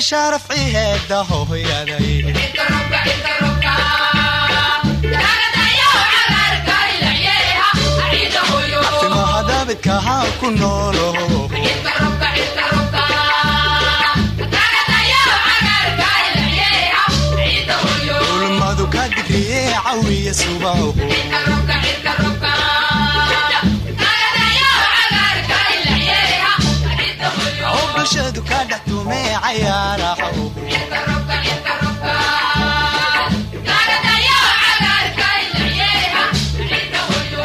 sharafciheeda hooyaday timahadabidkahaa ku noolo ulmadu ka digriye cawiya subaho bulshadu ka dhex tumee cayaaraho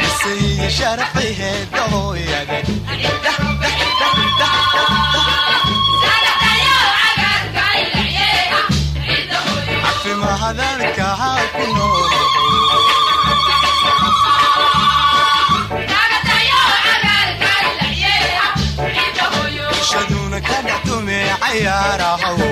isaiyo sharafciheeda hooyaday cafimahadabidkahaa ku noolo tumee cayaaraho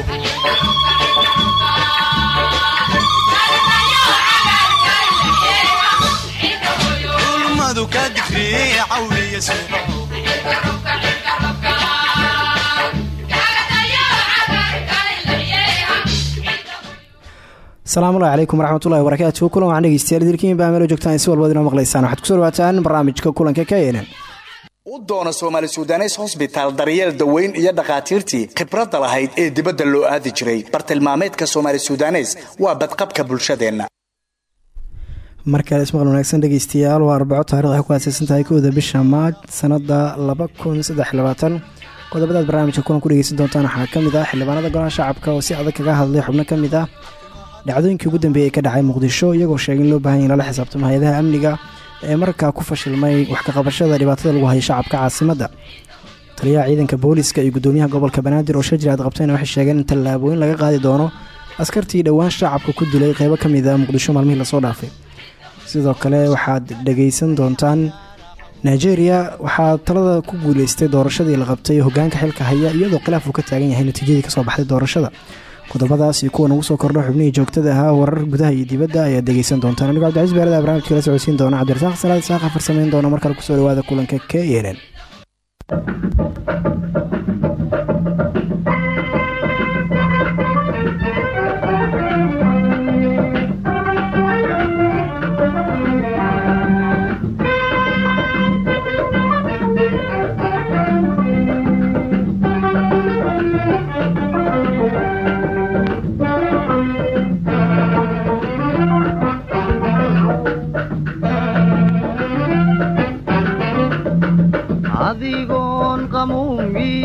ulmadu ka digriye subaho asalaamullahi calaykum waraxmatullahi wabarakaatu kulan waxaan dhegeystayaal dilkiin baa meelo joogtaan si walbad inoo maqlaysaan. Waxaad ku soo dhawaataan barnaamijka kulanka ka yenan u doona soomaali sudanes hosbitaal daryeel daweyn iyo dhakhaatiirtii khibradda lahayd ee dibadda loo aadi jiray. Bartilmaameedka soomaali sudanes waa badqabka bulshadeenna. Mar kale ismaqal wanaagsan dhegeystayaal waa arbaco taarikhda ku aaseysan tahay kowda bisha maaj sanada qodobadaad barnaamijka kulan ku dhegeysan doontaan waxaa ka mid ah xildhibaanada golaha shacabka oo si adag kaga hadlay xubno ka mid ah dhacdooyinkii ugu dambeeyey ee ka dhacay muqdisho iyagoo sheegay in loo baahan in lala xisaabtamo hay'adaha amniga ee markaa ku fashilmay wax kaqabashada dhibaatada lagu hayay shacabka caasimadda taliyaha ciidanka booliska iyo gudoomiyaha gobolka banaadir oo shajir aad qabtayna waxay sheegeen in tallaabooyin laga qaadi doono askartii dhowaan shacabka ku dilay qeybo ka mid a muqdisho maalmihii la soo dhaafay. Sidoo kale waxaad dhegaysan doontaan nigeria waxaa talada ku guuleystay doorashadii la qabtay hogaanka xilka haya iyadoo khilaaf uu ka taagan yahay natiijadii ka soo baxday doorashada qodobadaas iyo kuwa nagu soo kordho xubnihii joogtada ahaa warar gudaha iyo dibadda ayaad dhegeysan doontaan anigo cabdicaiis beerada barnamijka la socodsiin doona cabdirasaaq salaad isaaqa farsamayn doona markale ku soo dhawaada kulanka k adigoon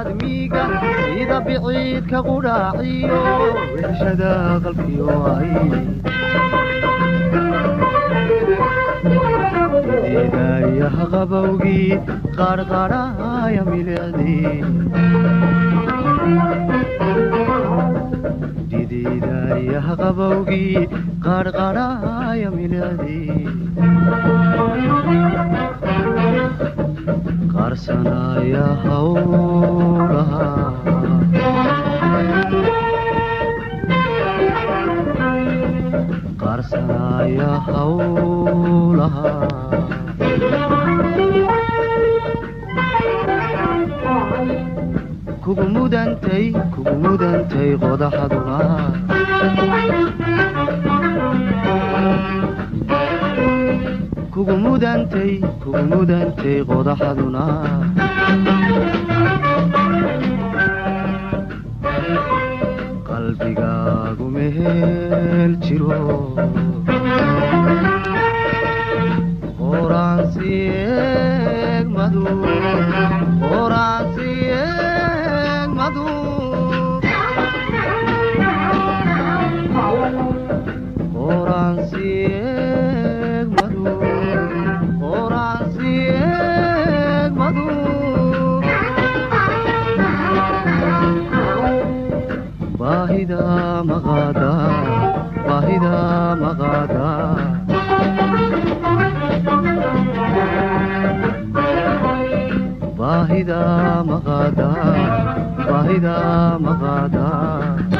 kaqalooda admiga sida biciidka qudhaaciyo weshada qalbiyo ay. Eedayaha qabowgii qarqarhaya milicdii didiidayaha qabowgii qarqarhaya milicdii qarsanaya hawlaha. Kugu mudantay qodaxaduna mudantay qodaxaduna qalbigaagu mehel jiro baahida maqaadaa baahida maqaadaa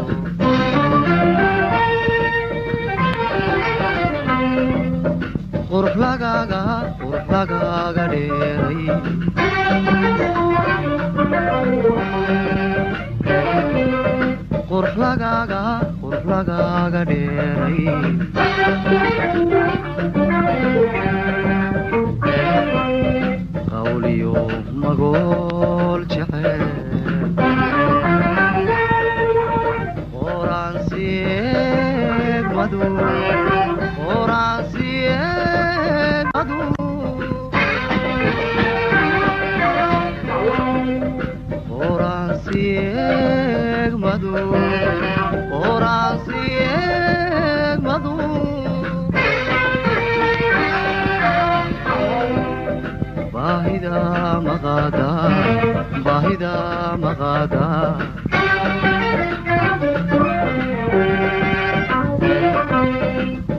agaaga dheeray qurxlagaaga dheeray qawliyo magool jecel qoraansieg madu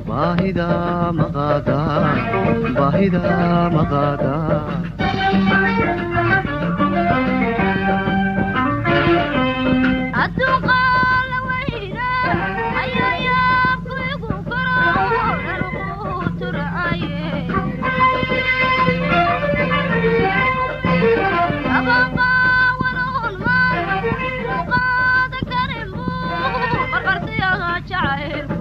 baahida maqaada baahida maqaada caer.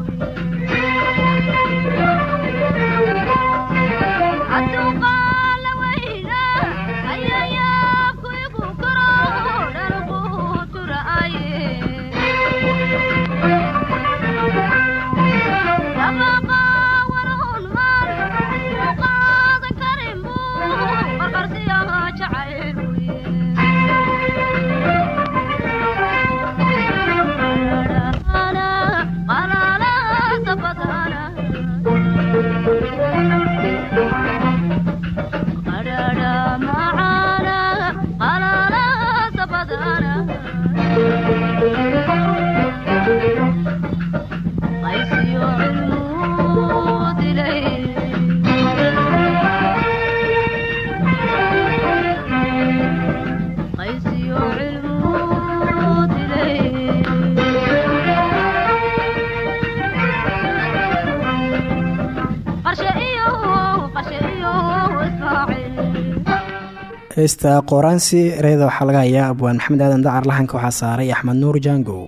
Heesta qooraansi ereyada waxaa laga hayaa abwaan maxamed aadan dacar laxanka waxaa saaray axmed nuur jangow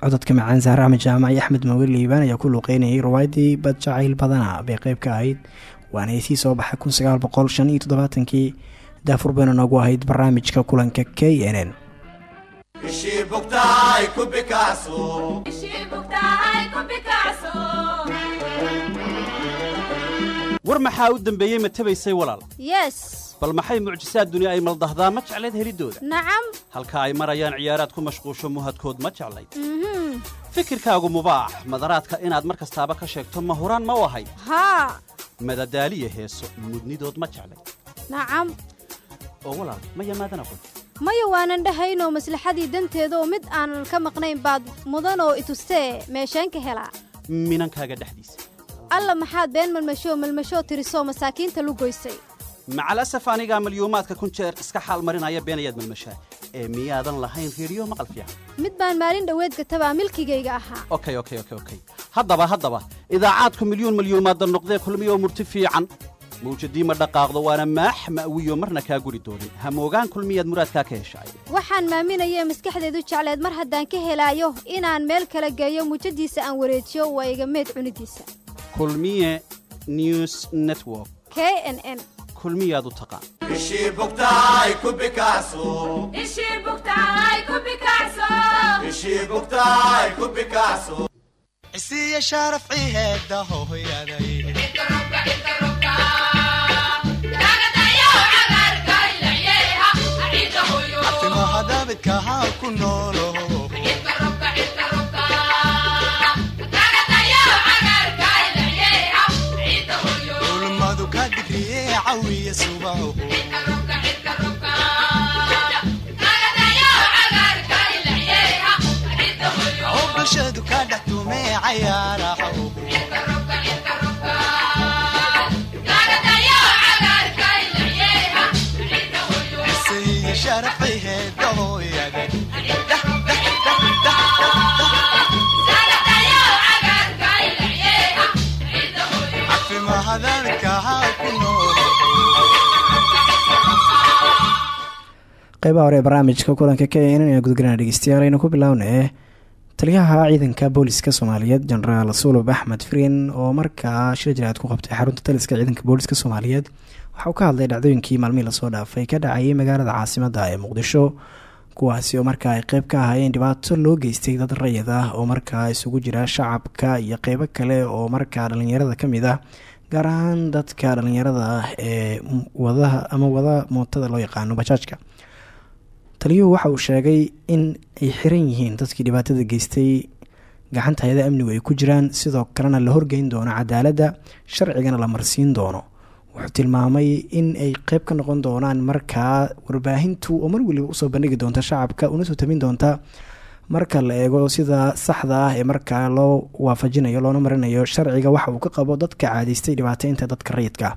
cododka macaan saare axmed jaamac iyo axmed mawel liibaan ayaa ku luuqeynayay riwaayadii bad jacayl badana bay qeyb ka ahayd. Waana ay sii soo baxay kun sagaal boqol shan iyo toddobaatankii daafur bayna noogu ahayd barnaamijka kulanka k n n war maxaa u dembeeyey ma tabaysay walaal? Yes. Bal maxay mucjisaad duni ay maldahdaa? Ma jeclayd heliddooda nacam halka ay marayaan ciyaaraad ku mashquusho muhadkood ma jeclayd? Mhm. Fikirkaagu mubaax madaraadka inaad mar kastaaba ka sheegto ma huraan ma u ahayd haa madadaaliya heeso mudnidood ma jeclayd? Nacam oo walaal ma yamaadan aqoon maya waanan dhahaynoo maslaxadii danteeda oo mid aanan ka maqnayn baad mudanoo itustee meesheen ka helaa. Minankaaga dhexdiisa alla maxaad been malmashoo malmashoo tirisoo masaakiinta lu goysay. Macalasaf anigaa malyuumaadka kun jeer iska xaal marinaya beenayaad malmashaa ee miyaadan lahayn reediyo maqal fiican. Mid baan maalin dhoweed gatabaa milkigayga ahaa. Okay okay okay okay haddaba haddaba idaacaadku milyuun malyuumaadda noqdee kulmiyoo murti fiican. Mawjadii ma dhaqaaqdo waana maax ma'wiyo marna kaa guri doonin hamoogaan kulmiyaad muraadkaa ka heshaay waxaan maaminayee maskaxdeedu jecleed mar haddaan ka helaayo inaan meel kala geeyo muujadiisa aan wareejiyo waa iga meed cunidiisa kulmiye news network. K n n. Kulmiyaad u taqaan ishii bugtahay ku bikaaso ishii bugtahay ku bikaaso cisiya sharaf ciheeda hooyaday timaha daabidka ha ku noolo cawiya subaho oo bulshadu ka dhex tumee cayaaraho qeybaha hore ee barnaamijka kulanka k n n ee gudgalana dhegeystayaal aynu ku bilownee taliyaha ciidanka booliska soomaaliyeed jenaraal sulub axmed frin oo markaa shir jiraad ku qabtay xarunta taliska ciidanka booliska soomaaliyeed waxa uu ka hadlay dhacdooyinkii maalmihii la soo dhaafay ka dhacayay magaalada caasimada ee muqdisho kuwaasi oo markaa ay qeyb ka ahaayeen dhibaato loo geystay dad rayid ah oo markaa isugu jira shacabka iyo qeybo kale oo markaa dhalinyarada ka mid ah gaar ahaan dadka dhalinyarada ah ee wadaha ama wada mootada loo yaqaano bajaajka taliyuhu waxa uu sheegay in ay xiran yihiin dadkii dhibaatada geystay gacanta hay'ada amnigu ay ku jiraan sidoo kalena la horgeyn doono cadaaladda sharcigana la marsiin doono. Wuxuu tilmaamay in ay qeyb ka noqon doonaan markaa warbaahintu oo mar weliba u soo bandhigi doonta shacabka una soo tabin doonta marka la eego sida saxda ah ee markaa loo waafajinayo loona marinayo sharciga waxa uu ka qabo dadka caadaystay dhibaateynta dadka rayidka.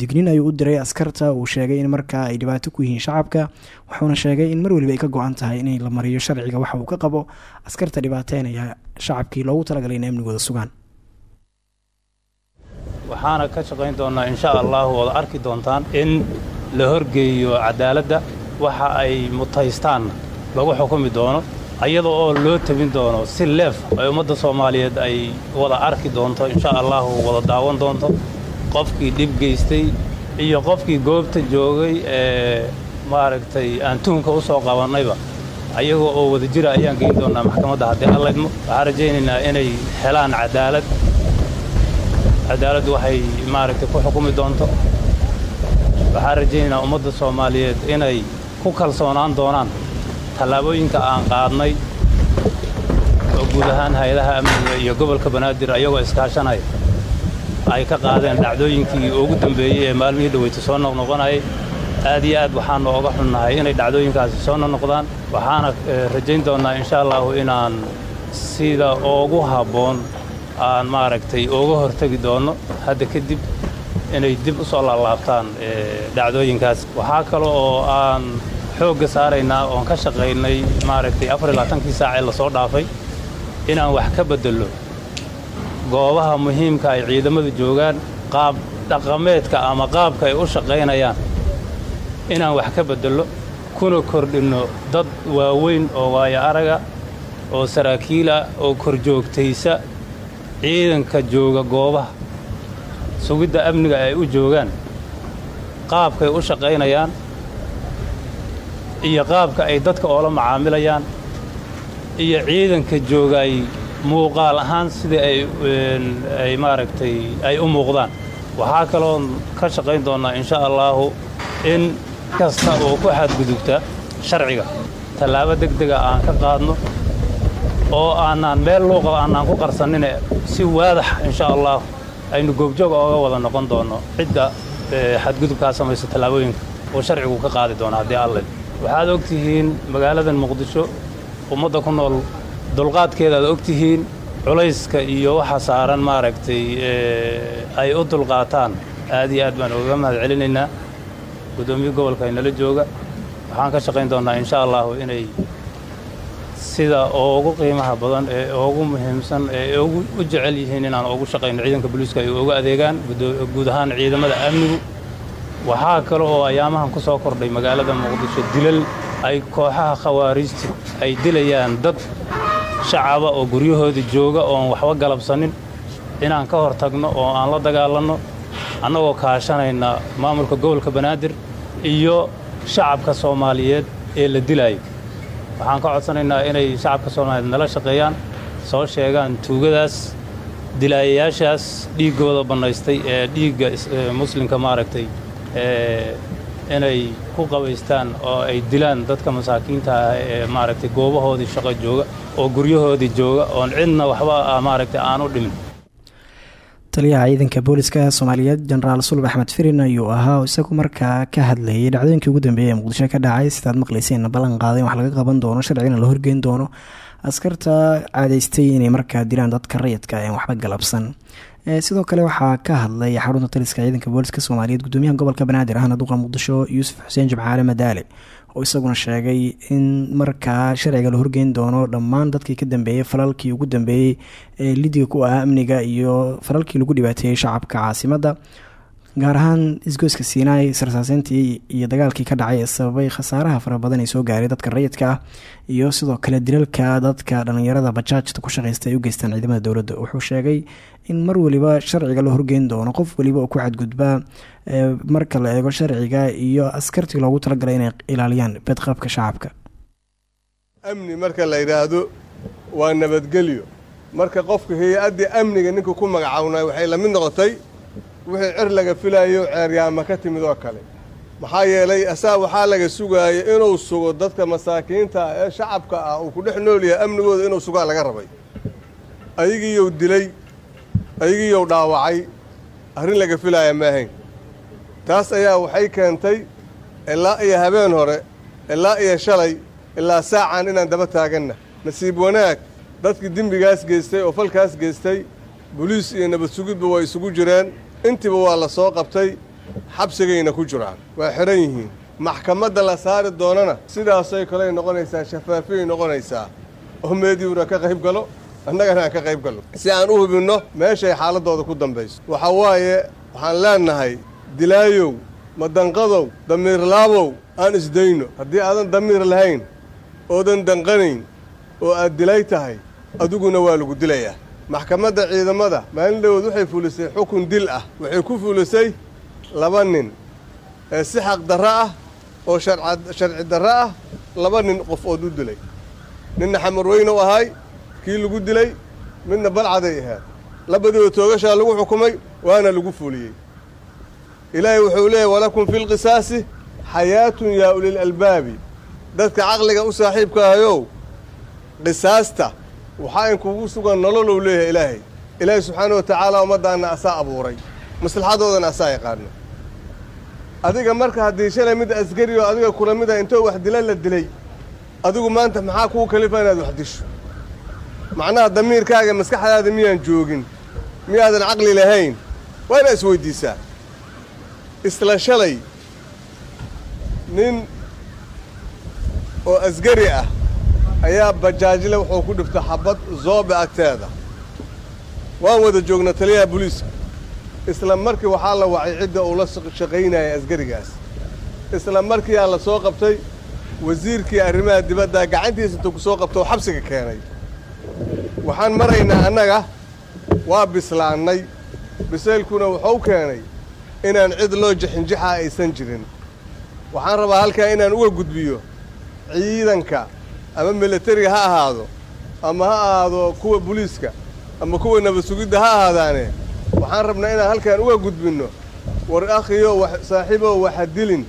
Dignin ayuu u diray askarta uu sheegay in markaa ay dhibaato ku yihiin shacabka wuxuuna sheegay in mar weliba ay ka go-an tahay in la mariyo sharciga waxa uu ka qabo. Askarta dhibaateynaya shacabkii loogu talagalay in amnigooda sugaan. Waxaana ka shaqayn doonnaa insha allahu wada arki doontaan in la horgeeyo cadaaladda waxa ay mutaystaanna lagu xukumi doono iyada oo loo tabin doono si leef ay ummadda soomaaliyeed ay wada arki doonto insha allahu wada daawan doonto. Qofkii dhib geystay iyo qofkii goobta joogay ee maaragtay aan tuhunka u soo qabannayba ayaga oo wada jira ayaan geyn doonnaa maxkamadda. Haddii allaydmo waxaan rajaynaynaa inay helaan cadaalad. Cadaaladdu waxay maaragtay ku xukumi doonto. Waxaan rajaynaynaa ummadda soomaaliyeed inay ku kalsoonaan doonaan tallaabooyinka aan qaadnay oo guud ahaan hay'adaha amniga iyo gobolka banaadir ayagoo iskaashanaya ay ka qaadeen dhacdooyinkii ugu dambeeyey ee maalmihii dhaweyta soo noqnoqonayay aad iyo aad waxaanu oga xunnahay inay dhacdooyinkaasi soo noqnoqdaan waxaana rajayn doonnaa insha allahu inaan sida ugu habboon aan maaragtay uga hortegi doonno hadda kadib inay dib u soo laalaabtaan dhacdooyinkaas. Waxaa kale oo aan xoogga saaraynaa oon ka shaqaynay maaragtay afar iyo labaatankii saac ee la soo dhaafay inaan wax ka beddello goobaha muhiimka ay ciidamadu joogaan qaab dhaqameedka ama qaabka ay u shaqaynayaan inaan wax ka beddello kuna kordhinno dad waaweyn oo waayo araga oo saraakiila oo korjoogtaysa ciidanka jooga goobaha. Sugidda amniga ay u joogaan qaabkay u shaqaynayaan iyo qaabka ay dadka oola macaamilayaan iyo ciidanka joogaay muuqaal ahaan sidai ay ay maaragtay ay u muuqdaan. Waxaa kaloon ka shaqayn doonnaa insha allaahu in kasta oo ku xadgudubta sharciga. Tallaabo deg dega aan ka qaadno oo aanaan meel luuqa aanaan ku qarsannine si waadax insha allah aynu goobjoog ooga wada noqon doonno cidda xadgudubkaa samaysa tallaabooyinka oo sharcigu ka qaadi doono haddii alle waxaad og tihiin magaaladan muqdisho ummadda ku nool dulqaadkeeda aad og tihiin culayska iyo waxa saaran maaragtay ay u dulqaataan. Aad iyo aad baan ugaga mahad celinaynaa guddoomiye gobolka inala jooga. Waxaan ka shaqayn doonnaa insha allahu inay sida ugu qiimaha badan ee ugu muhiimsan ee ugu u jecel yihiin inaan ugu shaqayno. Ciidanka booliiska ay uga adeegaan guud ahaan ciidamada amnigu waxaa kale oo ayaamahan ku soo kordhay magaalada muqdisho dilal ay kooxaha khawaariijta ay dilayaan dad shacaba oo guryahooda jooga oon waxba galabsanin inaan ka hor tagno oo aan la dagaalanno annagoo kaashanayna maamulka gobolka banaadir iyo shacabka soomaaliyeed ee la dilaayo waxaan ka codsanaynaa inay shacabka soomaaliyeed nala shaqeeyaan soo sheegaan tuugadaas dilaayayaashaas dhiiggooda bannaystay ee dhiigga muslimka maaragtay inay ku qabaystaan oo ay dilaan dadka masaakiinta ah ee maaragtay goobahoodii shaqo jooga oo guryahoodii jooga oon cidna waxba maaragtay aan u dhimin taliyaha ciidanka booliska soomaaliyeed jenaraal sulub axmed firin ayuu ahaa isagu markaa ka hadlayay dhacdooyinkii ugu dambeeyay ee muqdisho ka dhacay. Sidaad maqlayseen ballan qaaday wax laga qaban doono sharcigana la horgeyn doono. Askarta caadaystay inay markaa dilaan dadka rayidka aan waxba galabsan sidoo kale waxaa ka hadlay xarunta taliska ciidanka booliska soomaaliyeed gudoomiyaha gobolka banaadir ahna duqa muqdisho yuusuf xuseen jimcaale madaale oo isaguna sheegay in markaa sharciga la horgeyn doono dhammaan dadkii ka dambeeyey falalkii ugu dambeeyey ee lidiga ku ahaa amniga iyo falalkii lagu dhibaateeyey shacabka caasimadda gaar ahaan isgoyska siinaay sarsaaseyntii iyo dagaalkii ka dhacay sababay khasaaraha fara badan ee soo gaaray dadka rayidka ah iyo sidoo kale dilalka dadka dhalinyarada bajaajta ku shaqeysta ay u geystaan ciidamada dowladda. Wuxuu sheegay in mar waliba sharciga la horgeyn doono qof waliba oo ku xadgudbaa marka la eego sharciga iyo askartii loogu talagalay inay ilaaliyaan bedqabka shacabka. Amni marka la yidhaahdo waa nabadgelyo. Marka qofka hay'addii amniga ninka ku magacawnay waxay la mid noqotay wixii cer laga filayo ceeryaama ka timid oo kale. Maxaa yeelay asaa waxaa laga sugaaya inuu sugo dadka masaakiinta ah ee shacabka ah uu ku dhex nool yahay amnigooda inuu sugaa laga rabay. Ayagiiyou dilay ayagiiyou dhaawacay arrin laga filaaya ma ahayn. Taas ayaa waxay keentay ilaa iyo habeen hore ilaa iyo shalay ilaa saacan inaan daba taaganna. Nasiib wanaag dadkii dembigaas geystay oo falkaas geystay boliis iyo nabad sugidba waa isugu jireen. Intiiba waa la soo qabtay xabsigayna ku jiraan. Waa xidhan yihiin. Maxkamadda la saari doonana sidaasay kaley noqonaysaa shafaafiyay noqonaysaa. Oo meediuna ka qayb galo annagana aan ka qayb galno si aan u hubinno meeshay xaaladdooda ku dambayso. Waxaa waaye waxaan leennahay dilaayow madanqadow damiirlaabow aan isdayno. Haddii aadan damiir lahayn oodan danqanayn oo aad dilay tahay adiguna waa lagu dilayaa. Maxkamadda ciidamada maalin dhawood waxay fulisay xukun dil ah. Waxay ku fulisay laba nin ee si xaq darro ah oo sharci darro ah laba nin qof ood u dilay. Ninna xamarweyne u ahay kii lagu dilay midna balcaday ahaad labadiiba toogashaa lagu xukumay waana lagu fuliyey. Ilaahay wuxuu leeyahy walakum fi lqisaasi xayaatun yaa ulil albaabi. Dadka caqliga u saaxiibka ahayow qisaasta waxaa inkugu sugan nololow leeyahay ilaahay. Ilaahay subxaana wa tacaala ummaddaanna asaa abuuray. Maslaxadoodana asaa yaqaana adiga marka haddii shalay mid askari oo adiga kula mid ah intoo wax dila la dilay adigu maanta maxaa kuu kalifa inaad wax disho macnaha damiirkaaga maskaxdaada miyaan joogin? Miyaadan caqli lahayn? Waa inaad isweyddiisaa isla shalay. Nin oo asgari ah ayaa bajaajle wuxuu ku dhiftay xabad zoobe agteeda. Waan wada joognaa taliyaha booliiska. Isla markii waxaa la wacay cidda uu la shaqaynayay asgarigaas. Isla markiiaa la soo qabtay wasiirkii arrimaha dibadda gacantiisa intuu ku soo qabtoo xabsiga keenay waxaan maraynaa annaga waa bislaannay. Bisaylkuna wuxuu keenay inaan cid loo jixinjixa aysan jirin. Waxaan rabaa halkaa inaan uga gudbiyo ciidanka ama milatariga ha ahaado ama ha ahaado kuwa booliiska ama kuwa nabad sugidda ha ahaadaane. Waxaan rabnaa inaan halkaan uga gudbinno. War akhiyo saaxiibow waxa dilin.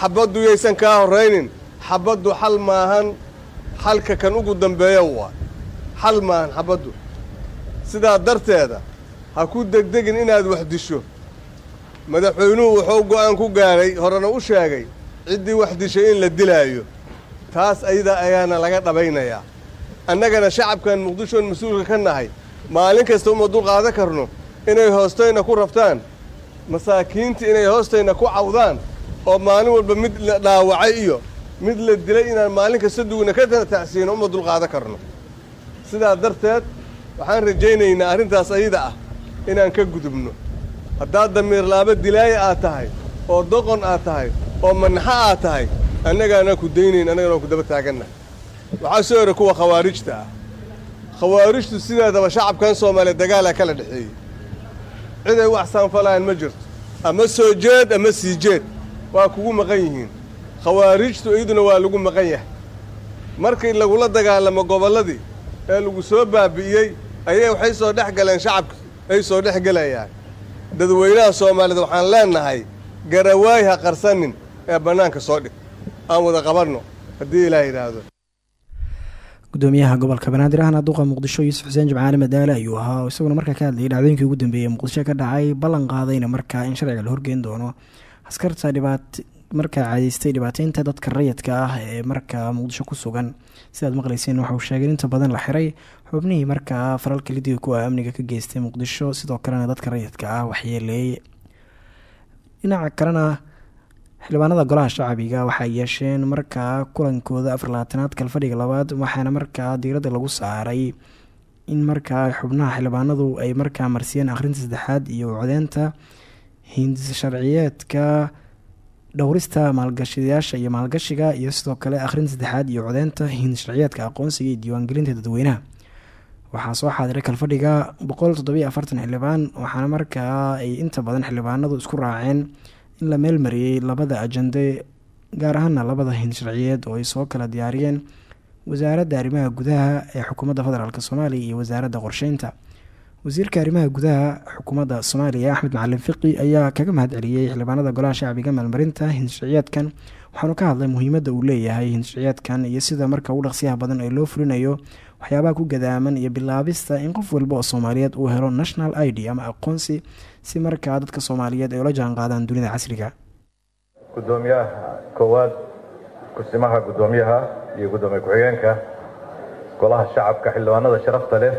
Xabaddu yaysan kaa horraynin. Xabaddu xal maahan. Xalka kan ugu dambeeya waa xal maahan xabaddu sidaa darteeda ha ku degdegin inaad wax disho. Madaxweynuhu wuxuu go'aan ku gaadhay horena u sheegay ciddii wax dishay in la dilaayo. Taas ayada ayaana laga dhabaynayaa. Annagana shacabkan muqdishoon mas'uulka ka nahay maalin kasta uma dul qaadan karno. Inay hoostayna ku raftaan masaakiinta inay hoostayna ku cawdaan oo maalin walba mid la dhaawacay iyo mid la dilay inaan maalin kasta dugna ka tacsiino uma dul qaadan karno sidaa darteed waxaan rajaynaynaa arrintaas ayada ah inaan ka gudubno. Haddaad damiir laaba dilaaya aad tahay oo doqon aad tahay oo manaxo aad tahay annagaanaan ku daynayn annagana waan ku daba taagannahay. Waxaa soo hora kuwa khawaarijta ah. Khawaarijtu sideedaba shacabkan soomaaliya dagaalaa kala dhexeeyey. Cid ay wax saanfalaan ma jirto. Ama soo jeed ama sii jeed. Waa kugu maqan yihiin. Khawaarijtu iyaduna waa lagu maqan yahay. Markii lagula dagaalamo gobolladii ee lagu soo baabi'iyey ayay waxay soo dhex galeen shacabki ay soo dhex gelayaan dadweynaha soomaaliyed waxaan leennahay garawaay ha qarsanin ee bannaanka soo dhig. Aan wada qabanno haddii ilaah yidhaahdo. Gudoomiyaha gobolka banaadir ahna duqa muqdisho yuusuf xuseen jimcaale madaale ayuu ahaa isaguna markaa ka hadlayay dhacdooyinkii ugu dambeeyey muqdisho ka dhacay ballan qaadayna markaa in sharciga la horgeyn doono. Askarta dhibaat markaa caadeystay dhibaateynta dadka rayidka ah ee markaa muqdisho ku sugan sidaad maqleyseen waxauu sheegay inta badan la xiray xubnihii markaa falalka lidiga kuwa amniga ka geystay muqdisho sidoo kalena dadka rayidka ah waxyeeleeyey dhinaca kalena xildhibaanada golaha shacabiga waxay yeesheen markaa kulankooda afar labaatanaad kalfadhiga labaad waxaana markaa diiradda lagu saaray in markaa xubnaha xildhibaanadu ay markaa marsiyeen akhrinta saddexaad iyo codeynta hindis sharciyeedka dhowrista maalgashadayaasha iyo maalgashiga iyo sidoo kale akhrinta saddexaad iyo codeynta hindis sharciyeedka aqoonsiga iyo diiwaangelinta dadweynaha. Waxaa soo xaadiray kalfadhiga boqol toddobiyo afartan xildhibaan waxaana markaa ay inta badan xildhibaanadu isku raaceen in la meelmariyey labada ajande gaar ahaana labada hind sharciyeed oo ay soo kala diyaariyeen wasaaradda arrimaha gudaha ee xukuumadda federaalk soomaaliya iyo wasaaradda qorsheynta wasiirka arrimaha gudaha xukuumadda soomaaliya axmed macalin fiqi ayaa kaga mahadceliyey xildhibaanada golaha shacbiga maalmarinta hinshaciyaadkan waxaanu ka hadlay muhiimadda uu leeyahay hinshaciyaadkan iyo sida marka ugu dhaqsiyaha badan ee loo fulinayo waxyaabaha ku gadaaman iyo bilaabista in qof walba oo soomaaliyeed uu helo national i d ama aqoonsi si markaa dadka soomaaliyeed ay ula jaan qaadaan dunida casriga. Gudoomiyaha koowaad kusimaha gudoomiyaha iyo gudoomiye ku-xigeenka golaha shacabka xildhibaanada sharafta leh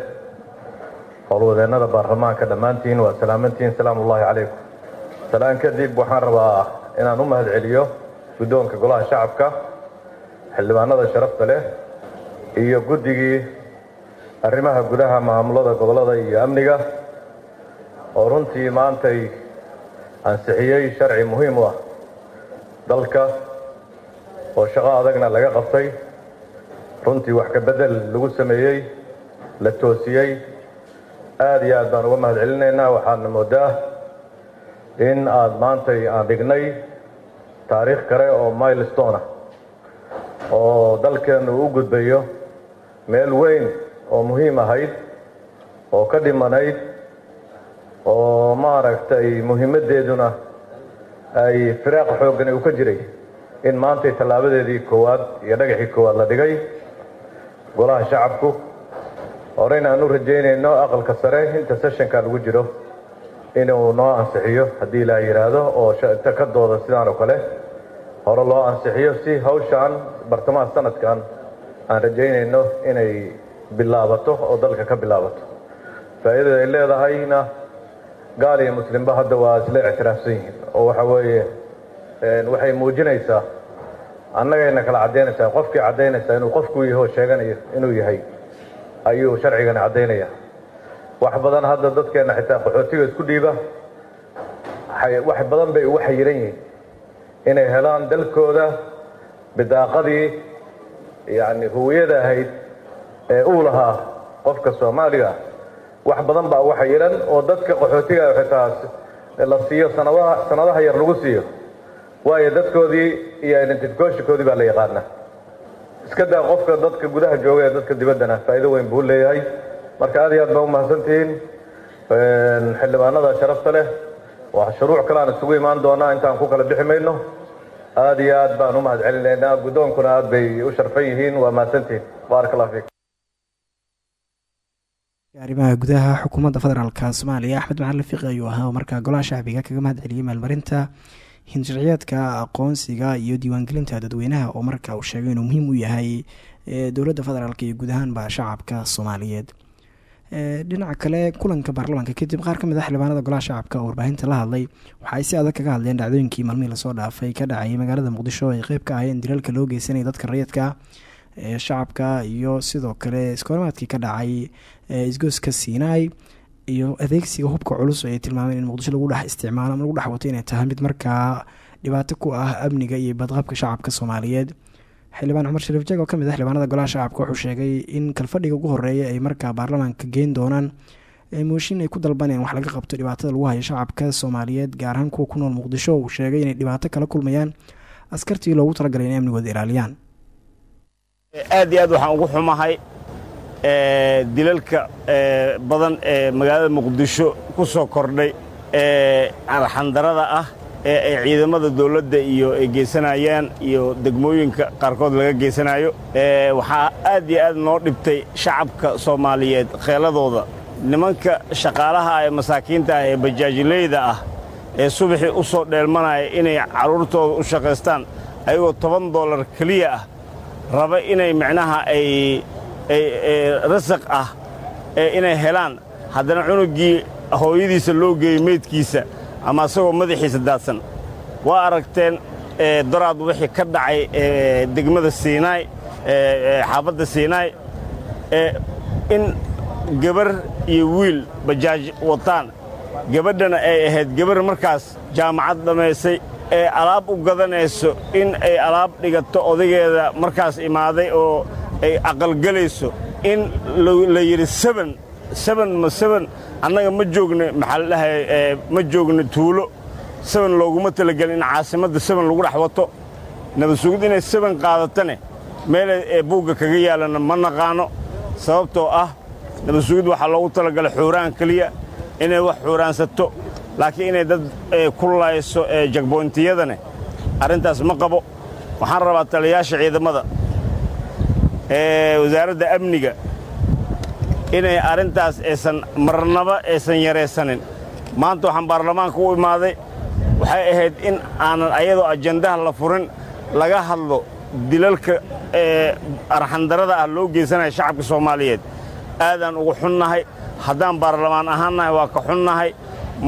howlwadeennada baarlamaanka dhammaantiin waa salaamantiin salaamu ullaahi calaykum. Salaan kadib waxaan rabaa inaan u mahad celiyo guddoonka golaha shacabka xildhibaanada sharafta leh iyo guddigii arrimaha gudaha maamulada gobollada iyo amniga oo runtii maantay ansixiyey sharci muhiim u ah. Dalka oo shaqo adagna laga qabtay runtii wax ka beddel lagu sameeyey la toosiyey aad iyo aad baan uga mahad celinaynaa waxaadna moodaa in aad maantay aan dhignay taariikh kale oo milestone ah oo dalkeennu u gudbayo meel weyn oo muhiim ahayd oo ka dhimanayd oo maaragtay muhiimaddeeduna ay firaaq xooggani uu ka jiray in maantay tallaabadeedii koowaad iyo dhagaxii koowaad la dhigay. Golaha shacabku horeyna aan u rajaynayno aqalka sare inta sessionka lagu jiro inuu noo ansixiyo haddii ilaa yidhaahdo oo inta ka dooda sidaan oo kale. Hore loo ansixiyo si hawshaan bartamaha sanadkan aan rajaynayno inay bilaabato oo dalka ka bilaabato. Faa'iidada ay leedahayna gaal iyo muslimba hadda waa isla ictiraafsan yihiin oo waxa weeye waxay muujinaysaa annagayna kala caddaynaysaa qofkii caddaynaysaa inuu qofkuu yahoo sheeganayo inuu yahay ayuu sharcigani caddaynaya. Wax badan hadda dadkeenna xitaa qaxootiga isku dhiiba. Wax badan bay ugu xayiran yihiin. Inay helaan dalkooda bidaaqadii yacni huwiyada ahayd ee uu lahaa qofka soomaaliga. Wax badan baa ugu xayiran oo dadka qaxootiga xitaa la siiyo sanadaha yar lagu siiyo. Waayo dadkoodii iyo identificationkoodii baa la yaqaana iska daa qofka dadka gudaha jooga ee dadka dibaddana faa'iido weyn buu leeyahay. Marka aad iyo aad baa u mahadsantihiin xildhibaanada sharafta leh waa shuruuc kale aan isugu imaan doonaa intaan ku kala bixi mayno. Aad iyo aad baan u mahad celinaynaa guddoonkuna aad bay u sharfan yihiin waa mahadsantihiin. Baarak allah fiik. Arrimaha gudaha xukuumadda federaalk soomaaliya axmed macalin fiqi ayuu ahaa oo markaa golaha shacbiga kaga mahad celiyey maalmarinta hinsharciyaadka aqoonsiga iyo diiwaangelinta dadweynaha oo marka uu sheegay inuu muhiim u yahay dowladda federaalk iyo guud ahaanba shacabka soomaaliyeed. Dhinaca kale kulanka baarlamaanka kadib qaar ka mid a xildhibaanada golaha shacabka oo warbaahinta la hadlay waxa ay si adag kaga hadleen dhacdooyinkii maalmihii la soo dhaafay ka dhacayay magaalada muqdisho ay qeyb ka ahayeen dilaalka loo geysanaya dadka rayidka shacabka iyo sidoo kale iskoormaadkii ka dhacay isgooska siinaay iyo adeegsiga hubka culus ay tilmaameen in muqdisho lagu dhex isticmaalo ama lagu dhex wato inay tahay mid markaa dhibaato ku ah amniga iyo badqabka shacabka soomaaliyeed. Xildhibaan cumar shariif jeg oo ka mid ah xildhibaanada golaha shacabka wuxuu sheegay in kalfadhiga ugu horreeya ay markaa baarlamaanka geyn doonaan mooshin ay ku dalbaneen wax laga qabto dhibaatada lagu hayo shacabka soomaaliyeed gaar ahaan kuwa ku nool muqdisho. Uu sheegay inay dhibaato kala kulmayaan askartii loogu talagalay inay amnigooda ilaaliyaan. Aad iyo aad waxaan ugu xumahay dilalka badan ee magaalada muqdisho ku soo kordhay ee arxandarada ah ee ay ciidamada dawladda iyo ay geysanayaan iyo degmooyinka qaarkood laga geysanayo waxaa aad iyo aad noo dhibtay shacabka soomaaliyeed kheeladooda. Nimanka shaqaalaha ee masaakiinta ah ee bajaajileyda ah ee subaxii u soo dheelmanaya inay carruurtooda u shaqaystaan ayagoo toban dollar keliya ah raba inay micnaha ay rasaq ah inay helaan. Haddana cunuggii hooyadiisa loo geeyey meydkiisa ama asagoo madaxiisa daadsan. Waa aragteen doraad wixii ka dhacay degmada siinaay xaafadda siinaay in gabar iyo wiil bajaaj wataan. Gabadhana ay ahayd gabar markaas jaamacad dhammaysay ee alaab u gadanayso in ay alaab dhigato odageeda markaas imaaday oo ay aqalgelayso in la yidhi ma annaga ma joogna maxaa la dhahay ma joogna tuulo. Seben looguma talagelin in caasimadda seben lagu dhex wato. Nabad sugid inay seben qaadatane meelay ee buugga kaga yaalana ma naqaano. Sababtoo ah nabad sugid waxaa loogu talagalay xuuraan keliya inay wax xuuraansato. Laakiin inay dad ee, ku laayso ee, jagboyntiyadane arrintaas ma qabo. Waxaan rabaa taliyayaasha ciidamada ee wasaaradda amniga inay arrintaas aysan marnaba aysan yaraysanin maanta waxaan baarlamaanka u imaaday waxay ahayd in aanan ayadoo ajandaha la furin laga hadlo dilalka ee arxandarada ah loo geysanaya shacabka soomaaliyeed. Aadaan ugu xunnahay haddaan baarlamaan ahaannahay waa ka xunnahay.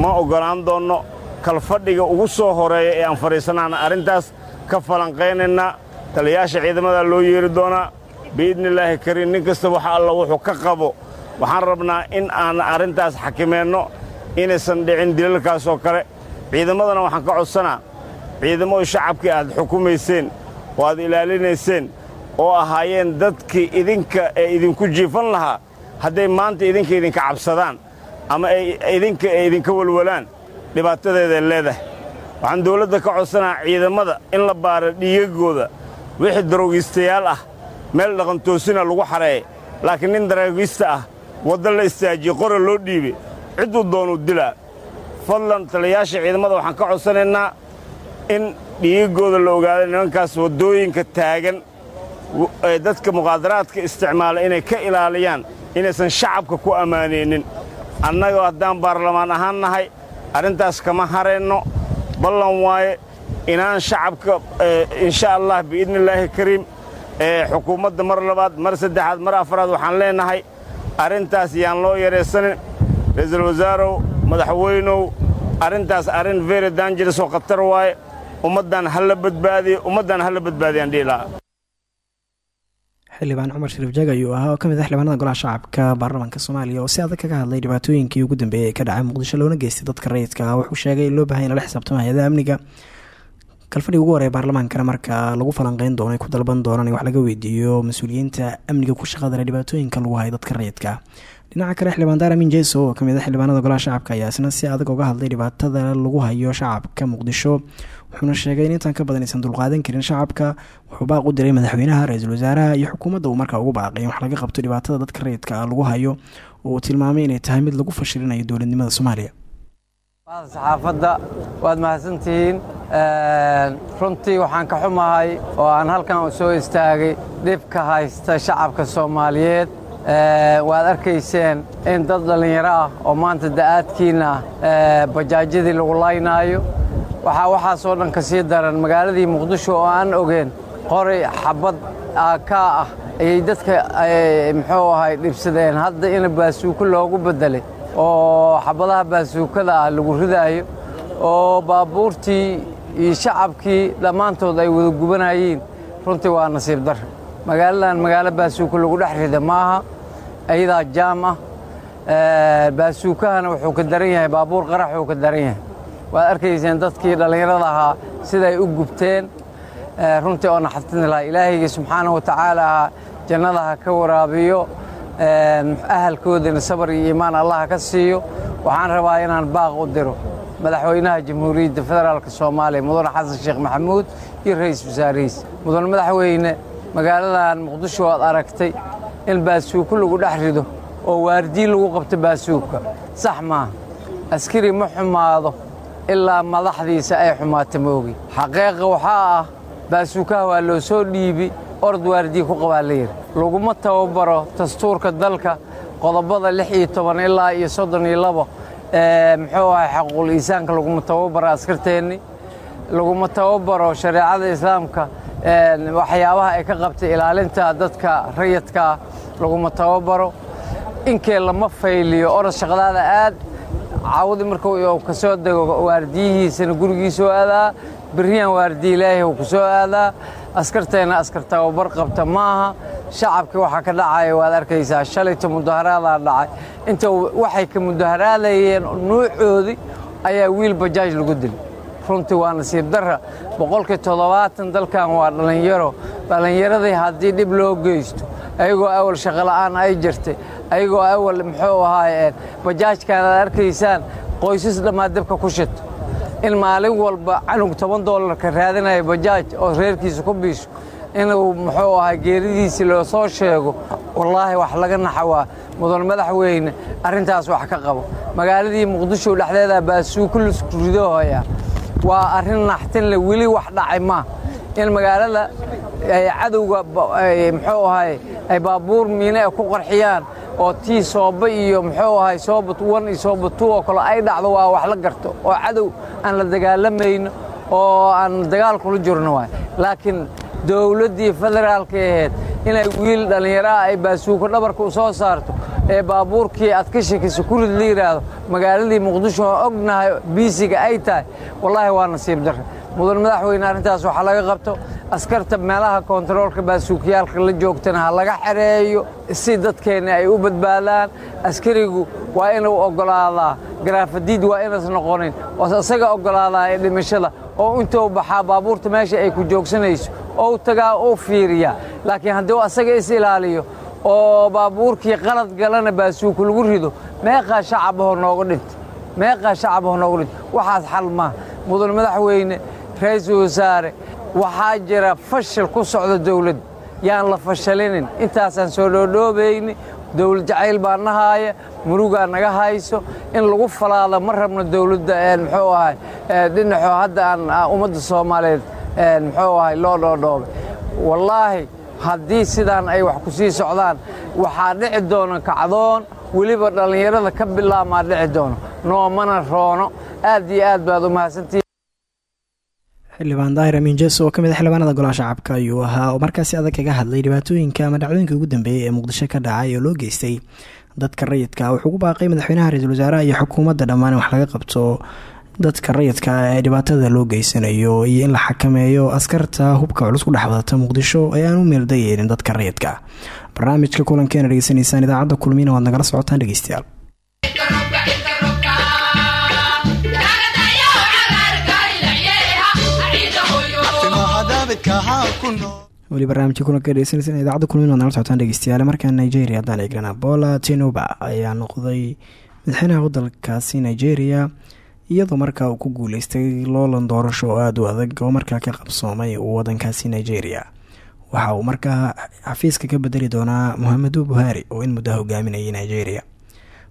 Ma oggolaan doonno kalfadhiga ugu soo horreeya ee aan fadhiisanaana arrintaas ka falanqaynaynaa taliyayaasha ciidamada loo yeeri doonaa biidnillaahi kariim nin kasta waxa alla wuxuu ka qabo. Waxaan rabnaa in aan arrintaas xakimeenno inaysan dhicin dilalkaas oo kale. Ciidamadana waxaan ka codsanaa. Ciidamadu shacabkii aad xukumayseen oo aad ilaalinayseen oo ahaayeen dadkii idinka ee idinku jiifan lahaa. Hadday maanta idinka idinka cabsadaan ama idinka ay idinka walwalaan dhibaatadeeday leedahay. Waxaan dawladda ka codsanaa ciidamada in la baaro dhiigagooda. Wixii daroogiistayaal ah meel dhaqantoosina lagu xareeyay laakiin nin daroogiista ah wadda la istaajiye qora loo dhiibay cidduu doonuu dilaa fadlan taliyayaasha ciidamada waxaan ka codsanaynaa in dhiigagooda la ogaado nimankaas waddooyinka taagan. Ee dadka muqaadaraadka isticmaala inay ka ilaaliyaan inaysan shacabka ku ammaanaynin annagoo haddaan baarlamaan ahaan nahay arrintaas kama harayno ballan waaye inaan shacabka ee, insha allah biidnillaahi kariim xukuumadda mar labaad mar saddexaad mar afraad waxaan leenahay arrintaas yaan loo yaraysanin ra'iisul wasaarow madaxweynow arrintaas arrin very dangerous oo khatar waaye. Ummaddan ha la badbaadiyo ummaddan ha la badbaadiyaan dhihi lahaa xildhibaan cumar shariif jag ayuu ahaa oo ka mid ah xildhibaanada golaha shacabka baarlamaanka soomaaliya oo si adag kaga hadlay dhibaatooyinkii ugu dambeeyey ee ka dhacay muqdisho loona geystay dadka rayidka. Ah wuxuu sheegay in loo baahan in lala xisaabtamo hay'adaha amniga kalfadhiga ugu horeya baarlamaankana marka lagu falanqeyn doono ay ku dalban doonaan wax laga weydiiyo mas'uuliyiinta amniga ku shaqada leh dhibaatooyinka lagu hayo dadka rayidka. Dhinaca kale xildhibaan daaramin jeso oo ka mid ah golaha shacabka ayaa isna si adag uga hadlay dhibaatada lagu hayo shacabka muqdisho wuxuuna sheegay in intaan ka badan aysan dulqaadan karin shacabka wuxuu baaq u diray madaxweynaha ra'iisul wasaaraha iyo xukuumadda uu markaa ugu baaqay wax laga qabto dhibaatada dadka rayidka lagu hayo oo tilmaamay inay tahay mid lagu fashilinayo dowladnimada soomaaliya saxaafadda waad mahadsantihiin runtii waxaan ka xumahay oo aan halkan soo istaagay dhibka haysta shacabka soomaaliyeed. Waad arkayseen in dad dhallinyaro ah oo maanta da'aadkiina ah bajaajyadii lagu laynaayo. Waxaa waxaasoo dhan ka sii daran magaaladii muqdisho oo aan ogeen qori xabad aakaa ah ayay dadka muxuu ahay dhibsadeen. Hadda in baasuuko loogu beddelay oo xabadaha baasuukada ah lagu ridaayo oo baabuurtii iyo shacabkii dhammaantood ay wada gubanayeen runtii waa nasiib dar. Magaaladan magaalo baasuuko lagu dhex rida maaha ayadaa jaam ah. Baasuukahana wuxuu ka daran yahay baabuur qarax uu ka daran yahay. Waad arkayseen dadkii dhallinyarada ahaa siday u gubteen. Runtii oo naxatin lahaa ilaahayga subxaanahu wa tacaala jannada ha ka waraabiyo ahalkoodana sabar iyo iimaan allah ka siiyo waxaan rabaa inaan baaq u diro madaxweynaha jamhuuriyadda federaalka soomaaliya mudane xasan sheekh maxamuud iyo ra'iisul wasaarihiis mudane madaxweyne magaaladan muqdisho aad aragtay in baasuuko lagu dhex rido oo waardiyi lagu qabto baasuuka sax maaha askari ma xumaado ilaa madaxdiisa ay xumaata moogi. Xaqiiqa waxaa ah baasuukaha waa loo soo dhiibi orod waardiyi ku qabaa la yidhi. Laguma tababaro dastuurka dalka qodobada lix iyo toban ilaa iyo soddon iyo labo muxuu ahay xaquuqul iisaanka laguma tababaro askarteenni laguma tababaro shareecada islaamka waxyaabaha ay ka qabtay ilaalinta dadka rayadkaa laguma tababaro. Inkee lama fayliyo orod shaqadaada aad cawdi markuu ka dego waardiyihiisana gurigiisoo aadaa beriyan waardiyi ilaahi uu ku aadaa askarteenna askar tababar qabta maaha. Shacabkii waxaa ka dhacaya waad arkaysaa shalayta mudaharaadaa dhacay. Inta waxay ka mudaharaadayeen nuucoodii ayaa wiil bajaaj lagu dilay. Runtii waa nasiib darra. Boqolkii toddobaatan dalkan waa dhallinyaro dhallinyaradii haddii dhib loo geysto ayagoo awal shaqola'aan ay jirtay ayagoo awal muxuu ahaayeen bajaajkan aad arkaysaan qoysas dhammaa dabka ku shito in maalin walba canug toban doolarka raadinaya bajaaj oo reerkiisa ku biisho inuu muxuu ahay geeridiisii loo soo sheego wallaahi wax laga naxawaa. Mudan madaxweyne arrintaas wax ka qabo. Magaaladii muqdisho dhexdeeda baasuuku laskuridoohaya waa arrin naxtin le weli wax dhacay ma. In magaalada ay cadowga muxuu ahay ay baabuur miine ay ku qarxiyaan oo tii sooba iyo muxuu ahay sooba wan iyo sooba tuu oo kale ay dhacdo waa wax la garto oo cadow aan la dagaalamayno oo aan dagaal kula jirno waay laakiin dowladdii federaalka ahayd inay wiil dhallinyaraha ay baasuuko dhabarka u soo saarto ee baabuurkii aad ka shakisa kurid la yidhaahdo magaaladii muqdisho oo ognahay biisiga ay tahay wallaahi waa nasiib darre mudan madaxweyne arrintaas waxaa laga qabto askarta meelaha koontaroolka baasuukiyaalka la joogtana ha laga xereeyo si dadkeenna ay u badbaadaan askarigu waa inuu oggolaadaa garaafadiid waa inaas noqonin oo isaga oggolaadaa ee dhimashada oo intuu baxaa baabuurta meesha ay ku joogsanayso ou tagaa oo fiiriyaa. Laakiin haddii asaga is ilaaliyo oo baabuurkii qalad galana baasuuku lagu rido meeqaa shacabahoo nooga dhinta meeqaa shacabahoo nooga dhinta waxaas xal maaha mudan madaxweyne ra'iisul wasaare waxaa jira fashil ku socda dawladda yaan la fashalinin. Intaasaan soo dhoodhoobayni. Dawlad jacayl baa nahaaya murugaa naga hayso. In lagu falaada ma rabno dawladda muxuu ahay dhinaxoo hadda aan ummadda soomaaliyeed muxuu ahay loo dhoodhoobay. Wallaahi haddii sidaan ay wax ku sii socdaan waxaa dhici doona kacdoon. Weliba dhallinyarada ka bilaabmaa dhici doono. Noomana roono. Aad iyo aad baad u mahadsantihi xildhibaan daahir amiin oo ka mid a xildhibaanada golaha shacabka ayuu ahaa oo markaasi adag kaga hadlay dhibaatooyinka ama dhacdooyinka ugu dambeeyey ee muqdisho ka dhacay oo loo geystay. Dadka rayidka wuxuu ku baaqay madaxweynaha ra'iisul wasaaraha iyo xukuumadda dhammaan in wax laga qabto dadka rayidka ee dhibaatada loo geysanayo iyo in la xakameeyo askarta hubka culus ku dhex wadata muqdisho ee aan u meeldayeynin dadka rayidka. Barnaamijka kulankeena dhegeysanaysaan idaacadda kulmiyana waad nagala socotaan dhegeystayaal weli barnaamijka kulanka dhegeysanaysan idaacadda kulmin waad nala socotaan dhegeystayaal markaa nigeria haddaan eegnana bola tinuba ayaa noqday madaxweynaha wadalkaasi nigeria iyadoo markaa uu ku guuleystay loolan doorasho oo aada u adag oo markaa ka qabsoomay wadankaasi nigeria. Waxa uu markaa xafiiska ka bedeli doonaa mohamedu buhari oo in muddo hogaaminayay nigeria.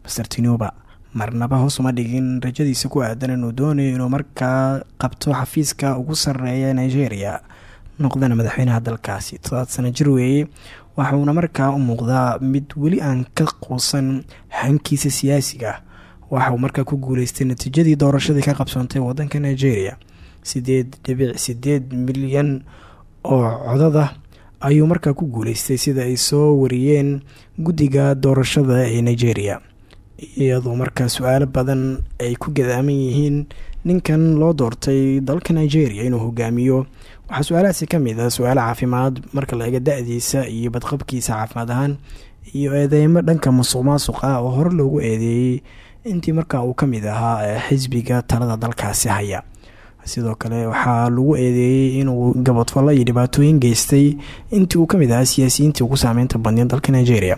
Master tinuba marnaba hoos uma dhigin rajadiisa ku aadan inuu doonayo inuu markaa qabto xafiiska ugu sareeya nigeria noqdana madaxweynaha dalkaasi. Todobaad sano jir weeye waxuuna markaa u muuqdaa mid weli aan ka quusan hankiisa siyaasiga waxa uu markaa ku guuleystay natiijadii doorashadii ka qabsoontay wadanka nigeria. Sideed dhibic sideed milyan oo codada ayuu markaa ku guuleystay sida ay soo wariyeen guddiga doorashada ee nigeria. Iyadoo markaa su'aalo badan ay ku gadaaman yihiin ninkan loo doortay dalka nigeria inuu hogaamiyo waxaa su'aalahaasi ka mid ah su'aalo caafimaad marka la eega da-diisa iyo badqabkiisa caafimaad ahaan iyo eedeymo dhanka musuq maasuq ah oo hore loogu eedeeyey intii markaa uu ka mid ahaa xisbiga talada dalkaasi haya. Sidoo kale waxaa lagu eedeeyey inuu gabadfallo iyo dhibaatooyin geystay intii uu ka mid ahaa siyaasiyiintii ugu saameynta badneed dalka nigeria.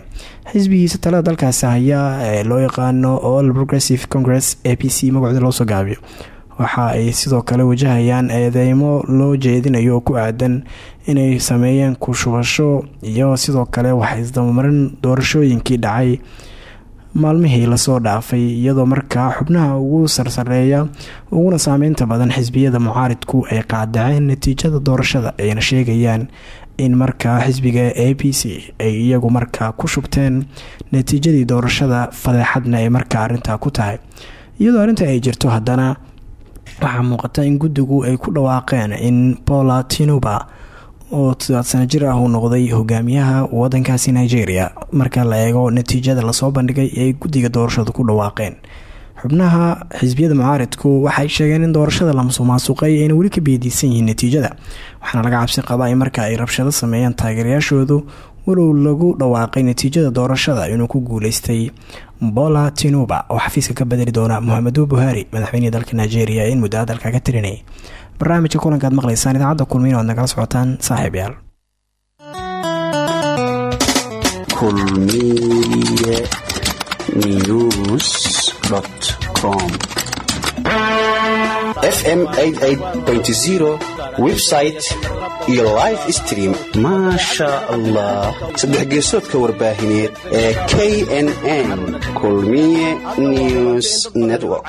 Xisbigiisa talada dalkaasi haya ee loo yaqaano all progressive congress a p c magacooda loosoo gaabiyo waxa ay sidoo kale wajahayaan eedeymo loo jeedinayo oo ku aadan inay sameeyeen ku-shubasho iyo sidoo kale waxa isdabamarin doorashooyinkii dhacay maalmihii la soo dhaafay iyadoo markaa xubnaha ugu sarsareeya uguna saameynta badan xisbiyada mucaaridku ay qaadaceen natiijada doorashada ayna sheegayaan in markaa xisbiga a b c ay iyagu markaa ku shubteen natiijadii doorashada fadeexadna ay markaa arintaa ku tahay. Iyadoo arrinta ay jirto haddana waxaa muuqata in guddigu ay ku dhawaaqeen in bola tinuba oo todobaad jir ah uu noqday hogaamiyaha wadankaasi nigeria. Marka la eego natiijada la soo bandhigay ee guddiga doorashadu ku dhawaaqeen. Xubnaha xisbiyada mucaaridku waxay sheegeen in doorashada la musuqmaasuqay ayna weli ka beediisan yihiin natiijada. Waxaana laga cabsi qabaa in marka ay rabshado sameeyaan taageerayaashoodu walow lagu dhawaaqay natiijada doorashada inuu ku guuleystay bola tinuba. Oo xafiiska ka bedeli doona mohamedu buhari madaxweynihii dalka nigeria in muddo dalka ka tirinayay barnaamijka kulankaad maqlaysaan idaacadda kulmiin oad nagala socotaan saaxiib yaal. Kulmiye news fm website iyo live stream. Maasha allah saddex geesoodka warbaahineed ee knn kulmiye news network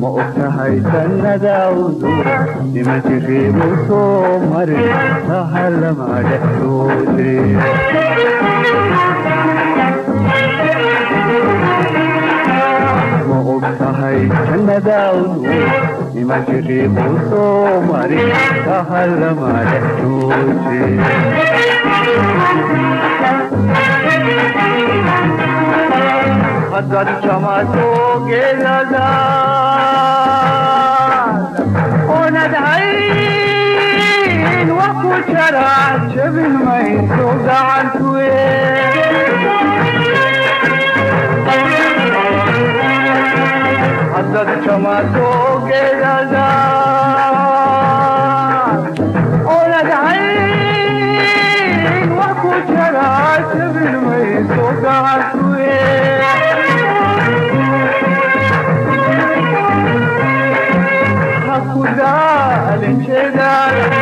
ma ogtahay jannadaawdu nima jiriibu soo mari tahalama dhexdoode ma ogtahay jannadaawdu nima jiriibu soo mari tahalama dhexdoode haddaad jamato geedada oonad hayn wax ku jara jabin mayso gacantuwe haddaad jamato geedada oonad hayn wax ku jara jabin mayso gacantuwe qalbiga jira haku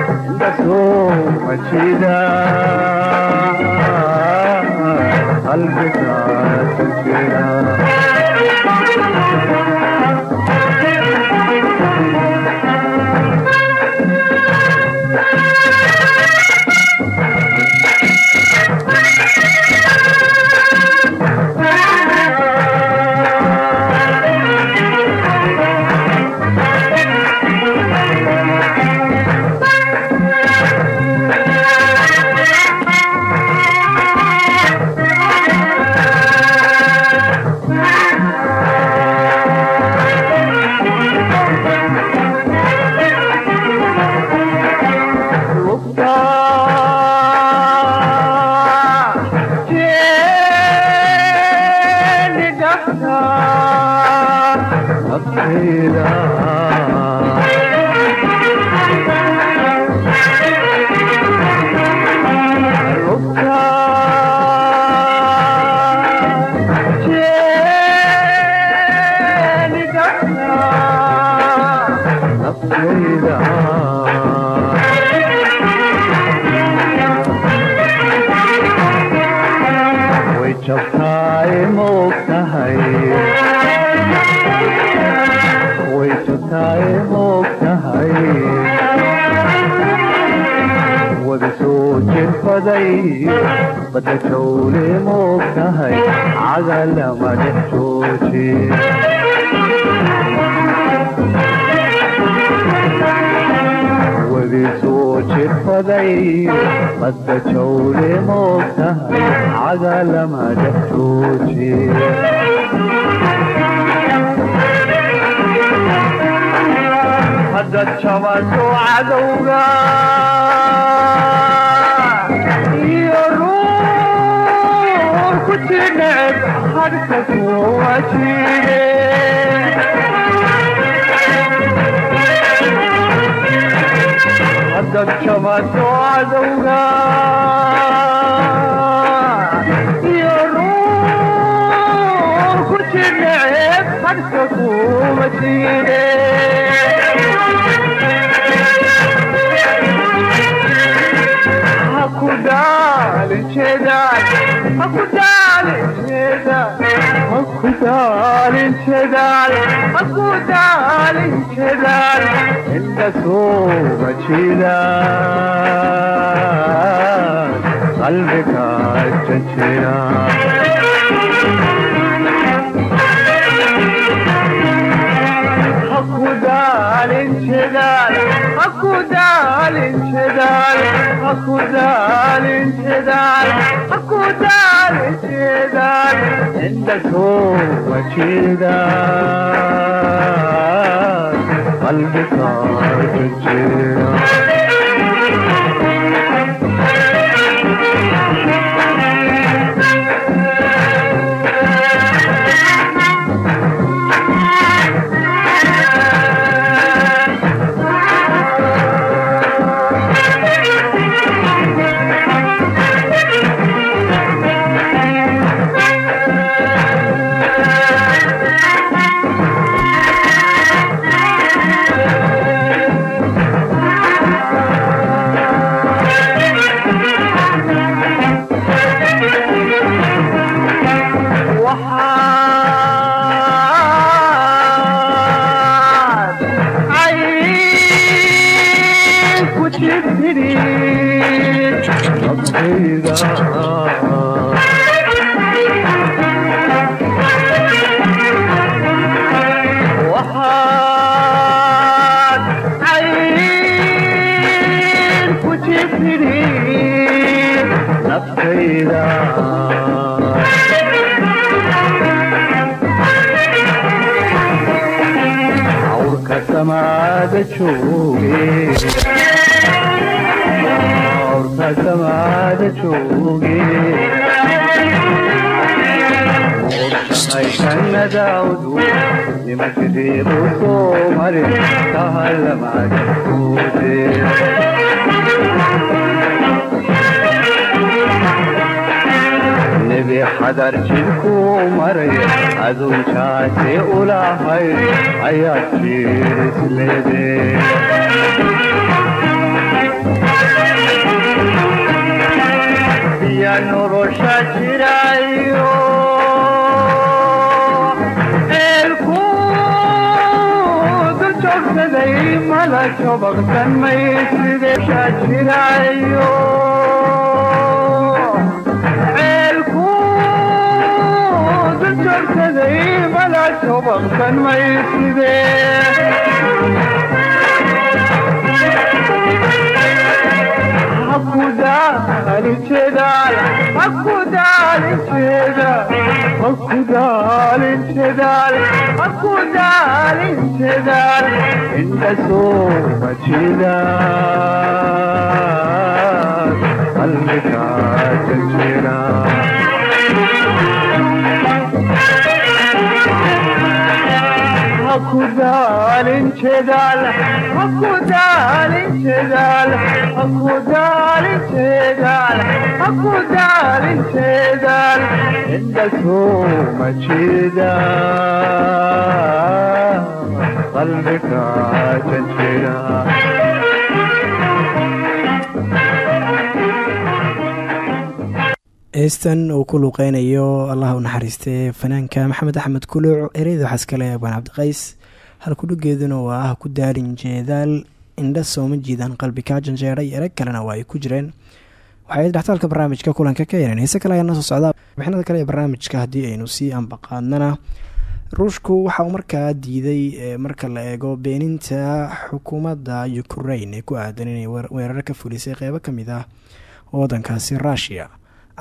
jeedaaya indhasoo majida qalbiga jira haku daalin jeedaan haku daalin jeedaan inda suuga jiidaan qalbiga haku daalin jeedaan haku daalin jeedaan haku daalin jeedaan haku daalin jeedaan inda suuga jiidaan qalbiga waxaad samaada nebi xadar jidkuu maray adunjaase ulahay ayaad jirisleede nolosha jirayo eelkuu dul joogsaday mala jobaqsan mayside jirayo mala jobaqsan mayside haku daali jedaal daalin jedaal haku daalin jedaal haku daalin jedaal inda sooma jedaal qalbiga jajira heestan uu ku luuqeynayo allah u naxariistay fanaanka maxamed axmed kuluuc ereyda waxaas kale abaan cabdiqays halkudhugeeduna waa ah ku daarin jeedaal indha sooma jiidaan qalbi kaa janjeeray erag kalena waa ay ku jireen. Waxay dhextaalka barnaamijka kulanka ka yareen heese kale ayaa noo soo socdaa wixinada kale ee barnaamijka haddii aynu sii ambaqaadnana ruushku waxa uu markaa diiday marka la eego beeninta xukuumadda ukrain ee ku aadan inay weerar ka fulisay qeybo ka mid ah wadankaasi rushia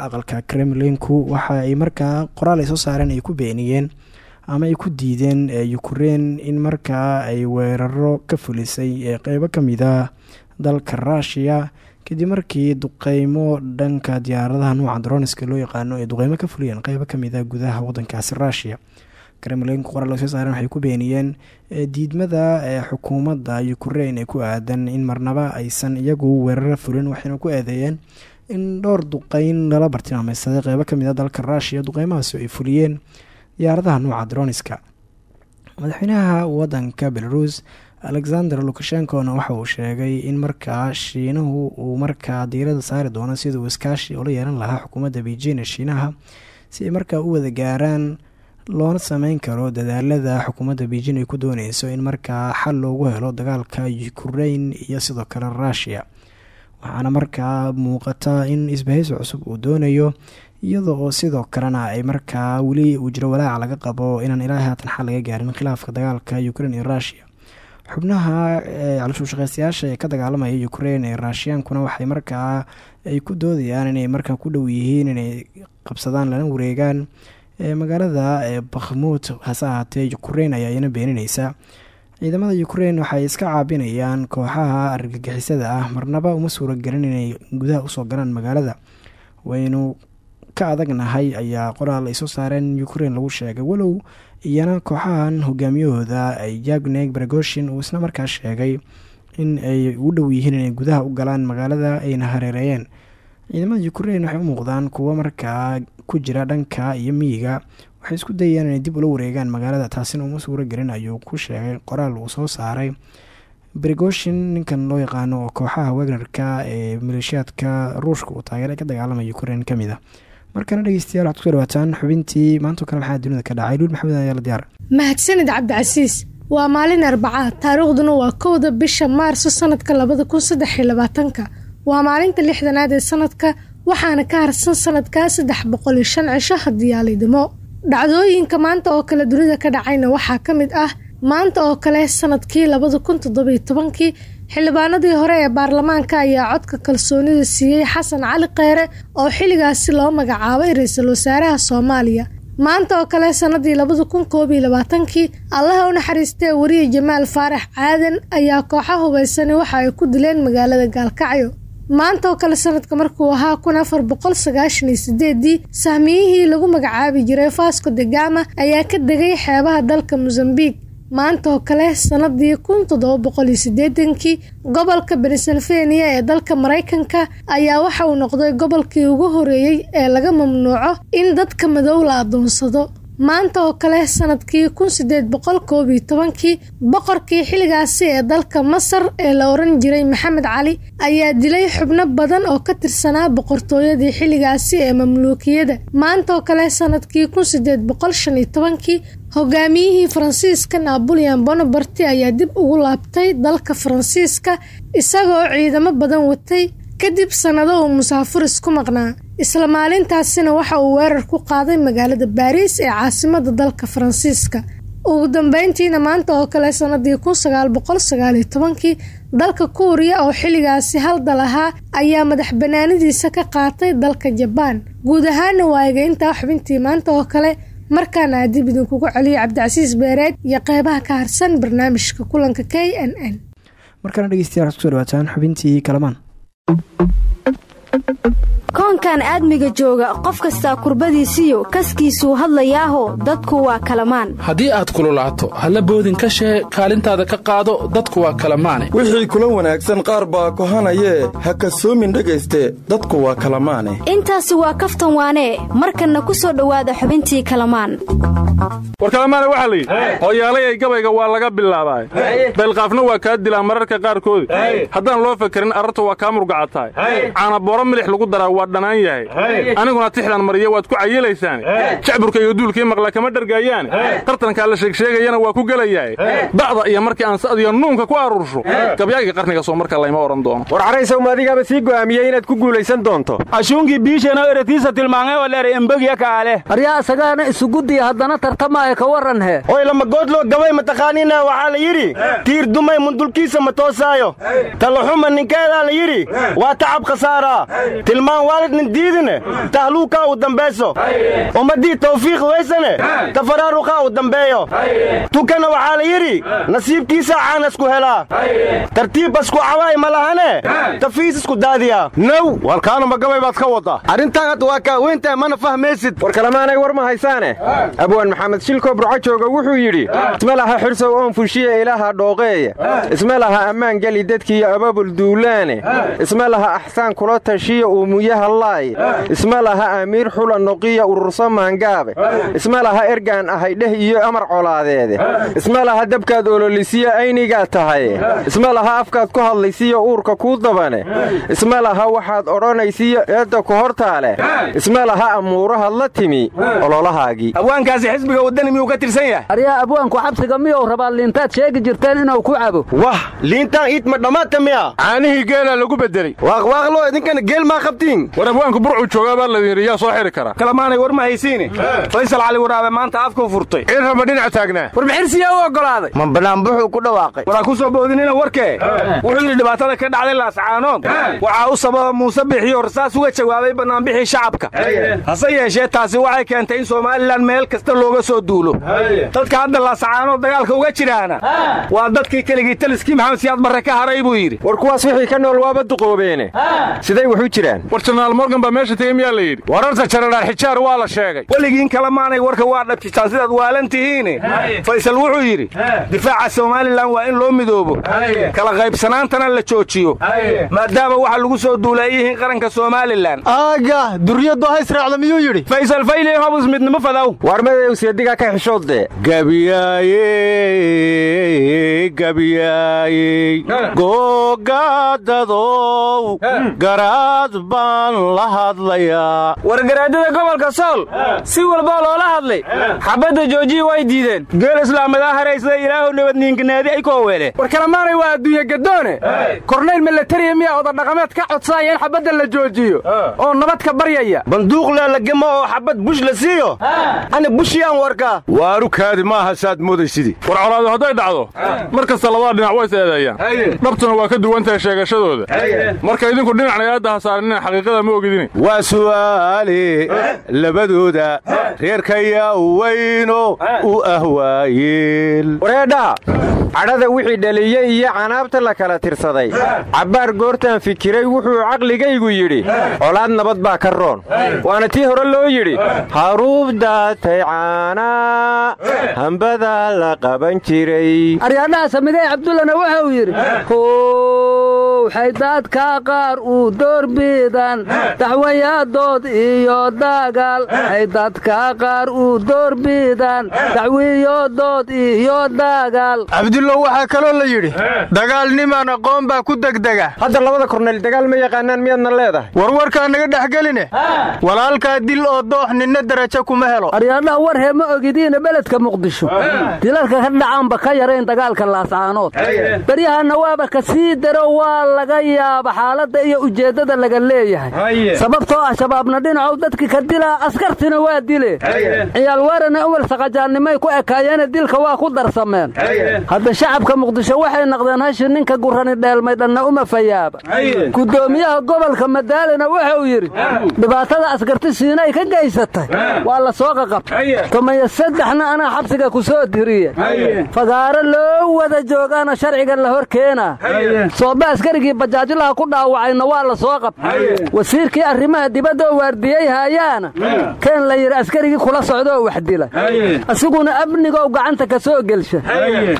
aqalka kremlinku waxa ay markaa qoraal ay soo saareen ay ku beeniyeen ama ay ku diideen ukrein in markaa ay weeraro ka fulisay qeybo ka mid ah dalka rushia kadib markii duqeymo dhanka diyaaradaha nuuca droniska loo yaqaano ay duqeymo ka fuliyeen qeybo ka mid ah gudaha wadankaasi rushia kremlinka qoraal soo saareen waxay ku beeniyeen diidmada xukuumadda ukrein ee ku aadan in marnaba aysan iyagu weeraro fulin waxayna ku eedeeyeen in dhowr duqeyn lala bartilmaameysaday qeybo ka mid a dalka ruushiya duqeymahaasi ay fuliyeen diyaaradaha nuuca droniska. Madaxweynaha wadanka belarus alexander lukashenkona waxa uu sheegay in markaa shiinuhu uu markaa diirada saari doono siduu iskaashi ula yeelan lahaa xukuumadda beijing ee shiinaha si ay markaa u wada gaaraan loona sameyn karo dadaalada xukuumadda beijing ay ku dooneyso in markaa xal loogu helo dagaalka ukrein iyo sidoo kale ruushiya waxaana markaa muuqata in isbahaysi cusub uu doonayo iyada oo sidoo kalena ay markaa weli uu jiro walaaca laga qabo inaan ilaa haatan xal laga gaarin khilaafka dagaalka ukrein iyo ruushiya xubnaha calooshuushaqeystayaasha ee ka dagaalamaya ukrein ee raashiyaankuna waxay markaa ay ku doodayaan inay markaa ku dhow yihiin inay qabsadaan lana wareegaan magaalada bakhmuud hase ahaatee ukrein ayaa iyana beenineysa ciidamada ukrein waxay iska caabinayaan kooxaha argagixisada ah marnaba uma suuragelin inay gudaha u soo galaan magaalada. Waynu ka adagnahay ayaa qoraal ay soo saareen ukrein lagu sheegay walow iyana kooxahan hogaamiyahooda ay jagneg bragoshin uu isna markaa sheegay in ay u dhow yihiin inay gudaha u galaan magaalada ayna hareereeyeen. Ciidamada ukrein waxay u muuqdaan kuwo markaa ku jira dhanka iyo miyiga waxay isku dayayaan inay dib ula wareegaan magaalada taasina uma suuro gelin ayuu ku sheegay qoraal uu soo saaray. Brigoshin ninkan loo yaqaano oo kooxaha wagnerka ee maleeshiyaadka ruushka uu taageera ka dagaalamaya ukrein ka mid ah. Markana dhegeystayaal waxad ku soo dhawaataan xubintii maantao kale maxaa dunida ka dhacay? Luul maxamed ayaa la diyaar. Mahadsanid cabdicasiis waa maalin arbacaad taariikhduna waa kowda bisha maarso sanadka labada kun saddex iyo labaatanka. Waa maalinta lixdanaad ee sanadka waxaana ka harsan sanadkaa saddex boqol iyo shan cisho haddii aalidimo dhacdooyinka maanta oo kale dunida ka dhacayna waxaa ka mid ah maanta oo kale sannadkii labada kun toddobiyo tobankii xildhibaanadii hore ee baarlamaanka ayaa codka kalsoonida siiyey xasan cali kheyre oo xilligaasi loo magacaabay ra'iisul wasaaraha soomaaliya. Maanta oo kale sanadii labada kun koob iyo labaatankii allaha u naxariistee wariye jamaal faarax caadan ayaa kooxa hubaysani waxa ay ku dileen magaalada gaalkacyo maanta oo kale sanadka markuu ahaa kun afar boqol sagaashan iyo sideedii sahmiyihii lagu magacaabi jiray fasco de gama ayaa ka degay xeebaha dalka mosambiq maanta oo kale sanadii kun toddoba boqol iyo sideetankii gobolka pennsylvania ee dalka maraykanka ayaa waxa uu noqday gobolkii ugu horeeyey ee laga mamnuuco in dadka madow la adoonsado maanta oo kale sannadkii kun sideed boqol koob iyo tobankii boqorkii xilligaasi ee dalka masar ee la oran jiray maxamed cali ayaa dilay xubno badan oo ka tirsanaa boqortooyadii xilligaasi ee mamluukiyada maanta oo kale sannadkii kun sideed boqol shan iyo tobankii hogaamiyihii faransiiska napoleon bonabarti ayaa dib ugu laabtay dalka faransiiska isagoo ciidamo badan watay kadib sannado uu musaafuris ku maqnaa isla maalintaasina waxa uu weerar ku qaaday magaalada baariis ee caasimada dalka faransiiska. Ugu dambeyntiina maanta oo kale sanadii kun sagaal dalka kuuriya oo xilligaasi hal dal ahaa ayaa madax banaanidiisa ka qaatay dalka jabaan guud ahaana waaga intaa xubintii maanta oo kale markaana adib idinkugu celiyo cabdicasiis beereed iyo qeybaha ka harsan barnaamijka kulanka k n n. Markaana dhegeystayaal dhawaataan xubintii kalamaan koonkan aadmiga jooga qof kastaa kurbadiisiyo kaskiisuu hadlayaaho dadku waa kalamaan. Haddii aad kululaato halla boodin ka shee kaalintaada ka qaado dadku waa kalamaane. Wixii kula wanaagsan qaar baa kohanayee ha kasoomin dhegayste dadku waa kalamaane. Intaasi waa kaftan waanee markanna ku soo dhowaada xubintii kalamaan. War kalamaane waxaa la yidhi hooyaalayay gabayga waa laga bilaabaa baylqaafna waa kaa dilaa mararka qaarkood. Haddaan loo fakarin ararta waa kaa murgacatahay. Caanabooro milix lagu daraa waa dhanaan yahay. Aniguna tixdan mariya waad ku cayilaysaan. Jacburka iyo duulkii maqla kama dhargaayaane tartankaa la sheegsheegayana waa ku gelayahay. Da'da iyo markii aan sa'diyo nuunka ku aruursho gabyaaga qarniga soo marka layma odhan doono. War caraysow maadigaaba sii go'aamiyey inaad ku guulaysan doonto? Ashuunkii biishano eretiisa tilmaamay oo dheer embegya kaale aryaa asagaana isugudiya haddana tartamaayo ka warran he. Oy lamagoodloo gabay mataqaaniina waxaa la yidhi tiir dumay mundulkiisa ma toosaayo. Talaxuma ninkeedaa la yidhi waa tacab khasaaraa tilmaan waalidnin diidine tahluukaa u dambayso ummaddii tawfiiq weysane tafaraaruqaa u dambeeyo tukana waxaa la yidhi nasiibkiisaa caanasku helaa tartiibbasku cawaay ma lahane tafiisisku daadiyaa now warkaana magabay baad ka waddaa arrintaan hadda waa kaaweyntahay mana fahmaysid war kalemaanay war ma haysaane abwaan maxamed shilko burcajooga wuxuu yidhi isma laha xirsow oon fushiya ilaaha dhooqeeya isma laha ammaan geli dadkiiyo ababul duulaane isma laha axsaan kula tashiya uumuyaha laay isma laha amiir xula noqiya ururso maangaabe. Isma laha ergaan ahay dheh iyo amar colaadeede. Isma laha dabkaad ololisiya aynigaa tahaye isma laha afkaad ku hadlaysiyo uurka kuu dabane. Isma laha waxaad odhanaysiyo eedda ku hortaale. Isma laha amuurahaad la timi ololahaagii. Abwaankaasi xisbiga waddani miyuu ka tirsan yahay? Aryaa abwaanku xabsiga miyuu rabaa liintaad sheegi jirteen inuu ku cabo? Wah liintaan iid ma dhammaata miya caanihii geelaa lagu beddeley waaqwaaqloo idinkana geel maa qabtiin war abwaanku burcuu joogaa baa ladin yidhi yaa soo xidhi kara. Kalamaanay war ma haysiine faysal cali waraabe maanta afkuu furtay. Cirra ma dhinac taagnaa. War maxirsiyaa u oggolaaday ma banaanbuxuu ku dhawaaqay. Waraa ku soo boodinina warkee wuxuu yidhi dhibaatada ka dhacday laascaanood waxaa u sababa muuse bixiyo rasaas uga jawaabay bannaanbixii shacabka. Hase yeeshee taasi waxay keentay in somalilan meel kasta looga soo duulo. Dadka hadda laascaanood dagaalka uga jiraana. Waa dadkii keligii taliskii maxamed siyaad barre ka haray buu yidhi. War kuwaas wixii ka nool waaba duqoobeene. Siday wax u jiraan jenaraal morgan baa meesha tegey miyaa la yidhi? Wararta jenaraal xijaar waa la sheegay. Weligiin kale maanay warka waa dhabjistaan sidaad waalan tihiine faysal wuxuu yidhi difaaca somalilan waa in loo midoobo. Kala qaybsanaantana la joojiyo. Maadaama waxa lagu soo duula ay yihiin qaranka somalilan. Aaga duryadu ha israacda miyuu yidhi? Faysal fayle hobus midnimo fadaw. War madowsiyadigaa ka xishoodde? Gabyaaye gabyaaye googaadadow garaad baan la hadlayaa. Wargaraadada gobolka sool si walboo loola hadlay xabadda joojiyi way diideen. Geel islaamadaa haraysada ilaahu nabadniinkanaadi ay koo weele war kalamaanay waa adduunye gadoone kornayl milatariya miyaa odadhaqameed ka codsanaya in xabadda la joojiyo. Oo nabad ka baryaya. Banduuq laalagemo oo xabad bush la siiyo. Ani bushiyaan warkaa waarukaadi maaha saad moodaysidii war colaadu hadday dhacdo mar kasta labada dhinac way is eedeeyaan dhabtuna waa ka duwan tahay sheegashadooda marka idinku dhinacna eedda ha saaranina xaqiiqada ma ogidini waa su'aale labadooda reerkayaa weyno u ah waayeel wareedhaha cadhada wixii dhaliyey iyo canaabta la kala tirsaday. Cabbaar goortaan fikiray wuxuu caqligaygu yidhi colaad nabad baa ka roon waana tii hore loo yidhi haruubdaatay caanaa hambadaa la qaban jiray aryaadhaha samidey cabdullana waxa uu yidhi howxay dadka qaar uu doorbidan dacwayaadood iyo dagaal hay dadka qaar uu doorbidan dacwiyodood iyo dagaal. Cabdullow waxaa kaloo la yidhi dagaalnimaan aqoon baa ku degdega. Hadda labada korneyl dagaal ma yaqaanaan miyaadna leedahay? Warwarkaa naga dhex geline. Walaalkaa dil oo doox ninna darajo kuma helo. Aryaadhaha war hee ma ogidiina beledka muqdisho? Dilalka ka dhacaanba ka yarayn dagaalka laascaanood. Beryahanna waaba ka sii daro waa laga yaaba xaaladda iyo ujeeddada laga leeyahay sababtoo ah shabaabna dhinacow dadki ka dilaa askartina waa dile. Ciyaal weerana awel saqajaannimay ku ekaayeene dilka waa ku darsameen hadda shacabka muqdisho waxay naqdeen hashi ninka gurani dheelmay dhanna uma fayaaba gudoomiyaha gobolka madaalina wuxuu yidhi dhibaatada askarti siinay ka geysatay. Waa la soo qaqabtay tomaya saddexna anaa xabsiga ku soo diriye. Fagaaro loo wada joogaana sharciga la hor keenaa sooba askarigii bajaajlaha ku dhaawacayna waa la soo qabtay wasiirkii arrimaha dibaddoo waardiyey haayaana keen la yidhi askarigii kula socdoo wax dila. Asiguna amnigow gacanta ka soo gelsha.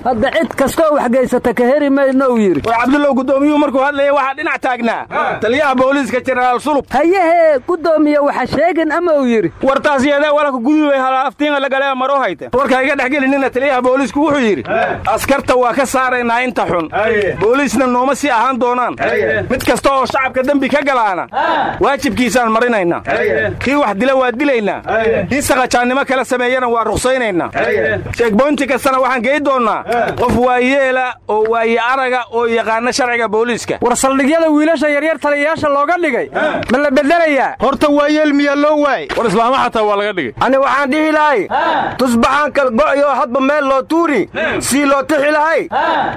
Hadda cid kastoo wax geysata ka heri mayno uu yidhi. War cabdullow gudoomiyuhu markuu hadlaya waxaa dhinac taagnaa. Taliyaha booliiska jenaraal sulub. Hayahee gudoomiye waxa sheegin ama uu yidhi? Wartaas yeedee walaka gudubay halaaftiinga lagalee maro hayte? Warka iga dhex gelinina taliyaha booliisku wuxuu yidhi askarta waa ka saaraynaa inta xun. Booliisna nooma sii ahaan doonaan. Mid kasta oo shacabka dembi ka galaana waajibkiisaan marinaynaa. Kii wax dila waa dilaynaa kii saqajaannimo kala sameeyana waa ruqsaynaynaa. Sheegboynti kastana waxaan gey doonnaa qof waayeela oo waaye araga oo yaqaana sharciga booliiska. War saldhigyada wiilasha yaryar taliyayaasha looga dhigay. Ma la bedelayaa? Horta waayeel miyaa loo waayey? War islaama xataa waa laga dhigay. Ani waxaan dhihi lahay tusbaxaan kal go'yo hadba meel loo tuuri sii loo tixi lahay.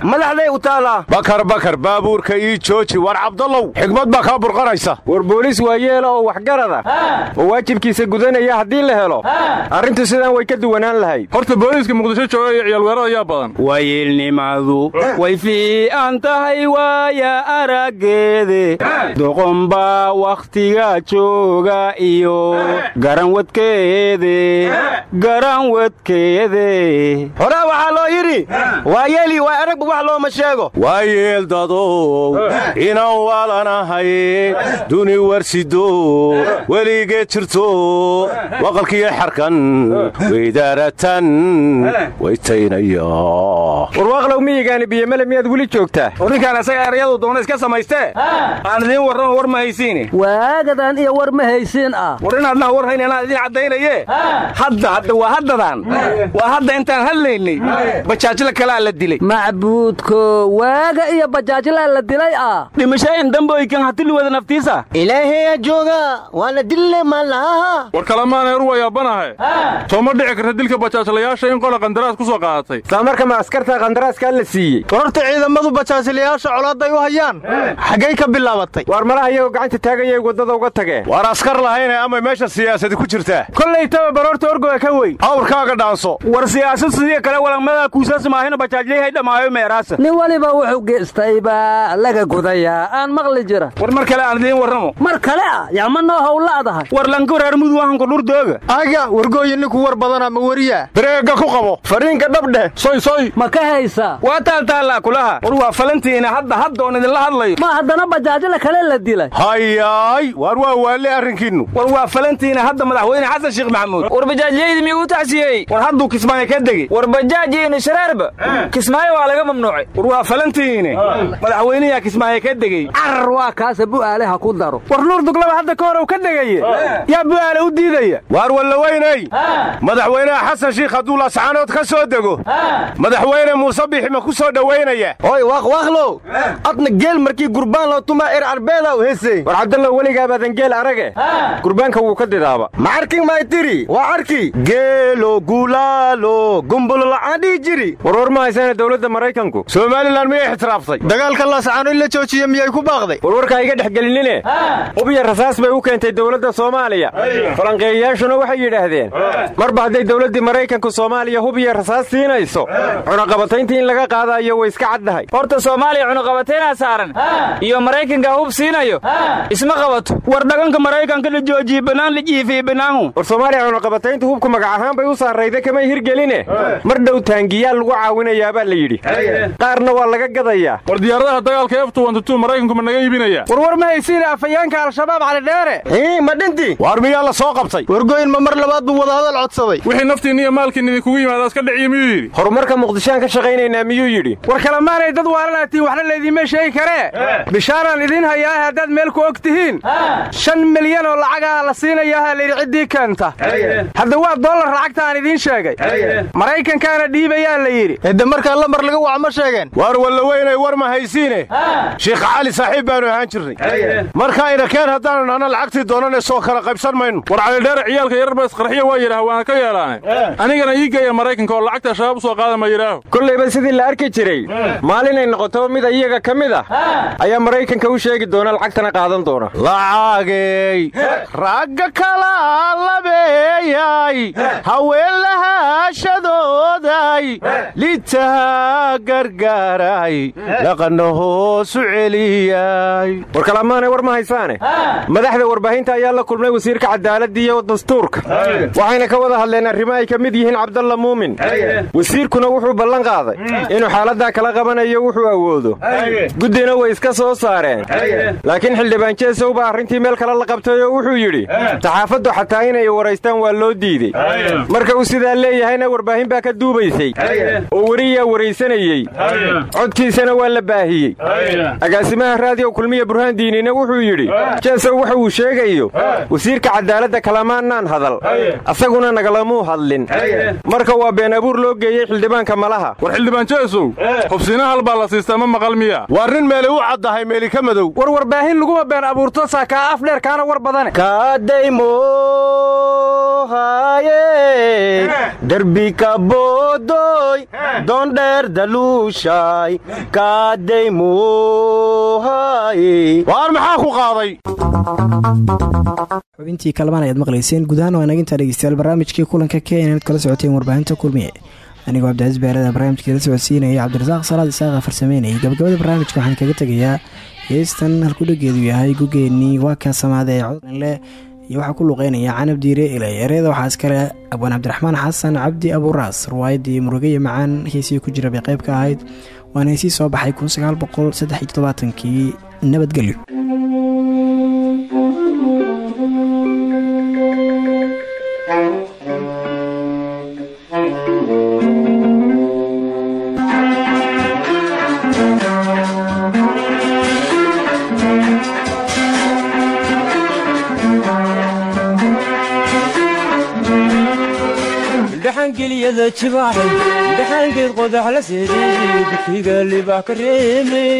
Madaxday u taalaa bakar bakar baabuurka ii jooji war cabdallow. Xigmad baa kaa burqanaysa war booliis waa yeela oo waxgarada. Oo waajibkiisa gudanaya haddii la helo. Arrintu sidaan way ka duwanaan lahayd. Horta booliiska muqdisho jooga iyo ciyaalweerada ayaa badan. Wayiilnimadu way fiican tahay waaya araggeede. Doqonbaa wakhtiga jooga iyo garanwadkeede garanwadkeede horaa waxaa loo yidhi waa yeeli waa aragba wax looma sheego. Waa yeeldadow inaan waalanahay duni warsido weligeed jirto waqalkiyo xarkan weydaaratan waytaynaya warwaaqlow miyigaani biyomale miyaad weli joogtaa? Ninkaan asaga erayadu doona iska samaystee aan idiin warramo war ma haysiine waagadan iyo war ma haysiin ah. War inaadnaha war hayn anaa idiin caddaynaye? Hadda hadda waa haddadan. Waa hadda intaan hadlaynay bajaajla kalaa la dilay. Macbuudko waaga iyo bajaajlaa la dilay ah. Dhimashaayin damboykan hatili wada naftiisa ilaaheya jooga waana dille malaha. War waa yaabanahay soo ma dhici karta dilka bajaajlayaasha in qola qandaraas ku soo qaadatay saa marka ma askarta qandaraaskaa la siiyey. Warorta ciidamadu bajaajlayaasha colaaday u hayaan. Xaggay ka bilaabatay. Waar malaha iyagoo gacanta taagayay waddada uga tageen waar askar lahayne amay meesha siyaasadi ku jirtaa. Kollay taba baroorta orgoga ka weyn. Awrkaaga dhaanso. War siyaasad sidii kale walagmadaa kuusaas maahina bajaajlay hay dhammaayo meeraasa nin weliba wuxuu geystay baa laga gudayaa. Aan maqli jira. War mar kale aan idiin warramo mar kale ah yaa ma noo howlaadahay war lanka reer mudug wahanku dhurdooga aga wargooyi ninku war badana ma weriyaa bareega ku qabo. Fariinka dhabdheh soy soy. Ma ka haysaa? Waa taaltaallaa kulaha. War waa falantiina hadda hadda oon idinla hadlayo ma haddana bajaajla kale la dilay. Hayaay waar waa waalle arrinkiinnu? War waa falantiina hadda madaxweyne xasan sheekh maxamuud. War bajaajyaydi miyuu tacsiyey? War hadduu kismaayo ka degey war bajaaj iyo nisharaarba kismaayo waa laga mamnuucay. War waa falantiine. Madaxweynayaa kismaayo ka degey carar waa kaasa bu'aale ha ku daro war nuur duglaba hadda ka hor u ka degaye yaa bu'aale u diidaya waar wallaweyney? Madaxweynaha xasan shiikh hadduu lascaanood ka soo dego. Madaxweyne muuse bixi ma ku soo dhowaynaya hoy waaqwaaqlow adna geel markii gurbaan loo tumaa er arbeeda u hesey war cabdallow weligaabadan geel arage. Gurbaanka wuu ka didaaba ma arkin may tiri. Waa arki. Geelo gulaalo gumbulola'aan dhihi jiri. Warwar ma haysana dowladda maraykanku. Somalilan miyay ixtiraaftay dagaalka laascaano in la joojiye miyay ku baaqday? Warwarkaa iga dhex gelinine hubiya rasaas bay u keentay dowladda soomaaliya. Falanqeeyayaashuna waxay yidhaahdeen marba hadday dowladdii maraykanku soomaaliya hubiya rasaas siinayso. Cunaqabatayntii in laga qaadaayo way iska caddahay. Horta soomaaliya cunaqabatayna saaran. Iyo maraykanka hub siinayo. Isma qabato. War dhaganka maraykanka la joojiye bannaan la jiifiye bannaanhu war soomaaliya cunaqabatayntu hubku magac ahaan bay u saarrayda kamay hirgeline mar dhow taangiyaal lagu caawinayaabaa la yidhi. Qaarna waa laga gadayaa. War diyaaradaha dagaalka eftu maraykanku ma naga iibinaya. War war ma haysiine afhayaanka al-shabaab calidheere ii ma dhinti? Waar miyaa la soo qabtay? Wargooyin ma mar labaad buu wadahadal codsaday. Wixii naftiinna iyo maalkiinna idinkugu yimaada iska dhiciyo miyuu yidhi? Horumarka muqdishoaan ka shaqaynaynaa miyuu yidhi? War kalemaanay dad waalanaatiin waxna laydinma sheegi karee bishaaraan idiin hayaa haddaad meel ku og tihiin. Shan milyan oo lacagaha la siinayaha layidhi ciddii keenta. Hadda waa dollar lacagta aan idiin sheegay. Maraykankaana dhiibayaa la yidhi. Edde markaa lambar laga wac ma sheegeen. Waar wallaweynay war ma haysiine. Shiikh cali saaxiib baanu ahaan jirnay markaayna keen haddaanu nahna lacagtii doonane soo kala qaybsan mayno war calidheere ciyaalka yararba isqarxiya waa yidhaah waana ka yeelaane anigana ii geeya maraykanka oo lacagta shabaab u soo qaada ma yidhaaho. Kollayba sidii la arki jiray maalinay noqoto mid iyaga ka mid ah ayaa maraykanka u sheegi doona lacagtana qaadan doona. Lacagey ragga kala labeeyay haween lahaashadooday litaha gargaaray dhaqanna hoosu celiyay. War kalamaanay war ma haysaane madaxda warbaahinta ayaa la kulmay wasiirka cadaaladda iyo dastuurka. Waxayna ka wada hadleen arrimo ay ka mid yihiin cabdalla muumin. Wasiirkuna wuxuu ballan qaaday inuu xaaladdaa kala qabanayo wuxuu awoodo. Guddina way iska soo saareen. Laakiin xildhibaan jeesow baa arrintii meel kale la qabtay oo wuxuu yidhi saxaafaddu xataa inay waraystaan waa loo diidey marka uu sidaa leeyahayna warbaahin baa ka duubaysay. Oo weriyaa waraysanayey codkiisana waa la baahiyey. Agaasimaha raadiyo kulmiya burhaan diinina wuxuu yidhi jeesow waxa uu sheegayo wasiirka cadaaladda kalamaannaan hadal. Asaguna nagalamuu hadlin. Marka waa been abuur loo geeyey xildhibaanka malaha. War xildhibaan jeesow hubsiina hal baa la siistaa ma maqal miya. Waar nin meeli u caddahay meeli ka madow. War warbaahin laguma been abuurto saa kaa af dheer kaana war badane. Kaadaymo haaye derbi ka boodoy doondheer daluushaay kaadaymuhaaye waar maxaa ku qaaday xubintii kalamaan ayaad maqlayseen. Gudahaan waa nagintaa dhegeystayaal barnaamijkii kulanka kenya kala socoteen warbaahinta kulmiye. Anigoo cabdicaiis beerada barnaamijkii la socodsiinaya cabdirasaaq salaad isaaqa farsameynayay. Gabagabada barnaamijka waxaan kaga tegayaa heestan halkudhageedu yahay gugeenii waa kaa samaada ee codleh iyo waxaa ku luqeynaya canab diire ilay ereeda waxaa iskale abwaan cabdiraxmaan xasan cabdi abuuraas ruwaayadii murugaya macaan heesii ku jira qayb ka ahayd. Waana heesii soo baxay kii nabadgelyo dhaxangeliyada jibaaxay dhaxangeed qodax la seeday dukiga libax ka reemay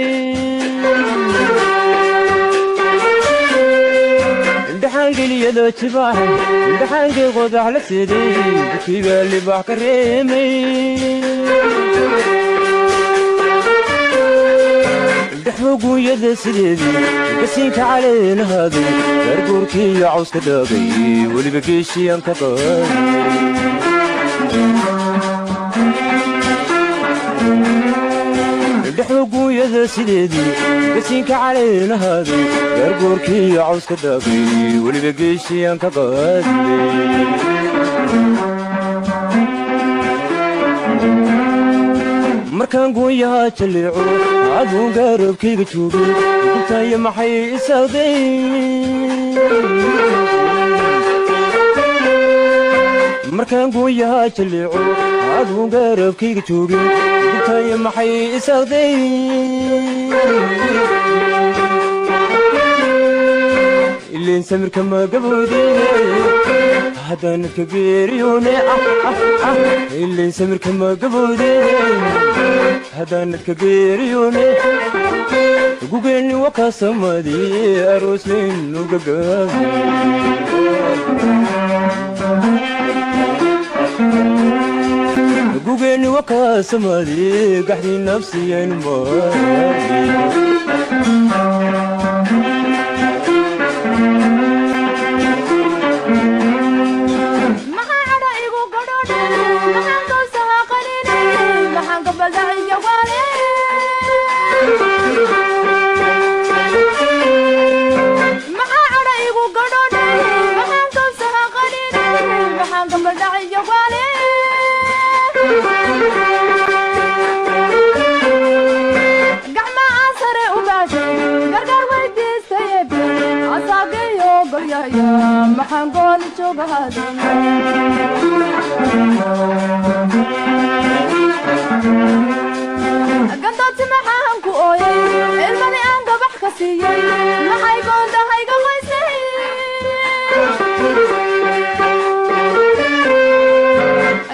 jibaaxay dhaxangeed qodax la seeday dukiga libax ka reemay dhaxmoguunyada sideedii gasiinka caleenahaadu garguurkii iyo cawska dhaagay weliba geeshiyan ka dhaxmoguunyada sideedii gasiinka caleenahaadu garguurkii iyo cawska dhaagay weliba geeshiyan ka qaadley markaan goonyahaa jalleeco aduun gaarabkayga joogay gubtaayo maxay isaaday markaan goonyahaa jalleeco aduun gaarabkayga joogay gubtaayo maxay isaaday ileen samirka ma gaboodine haddaanadka geeriyoone ileen samirka ma gaboodine haddaanadka geeriyoone gugeenni wakaa samadii arooslaynu gagugeenni wakaa samadii gaxdii nafsiyaynu gooni joogahadgandooti maxaan ku ooyay ilmani aan gabax ka siiyey maxay goondahayga qaysay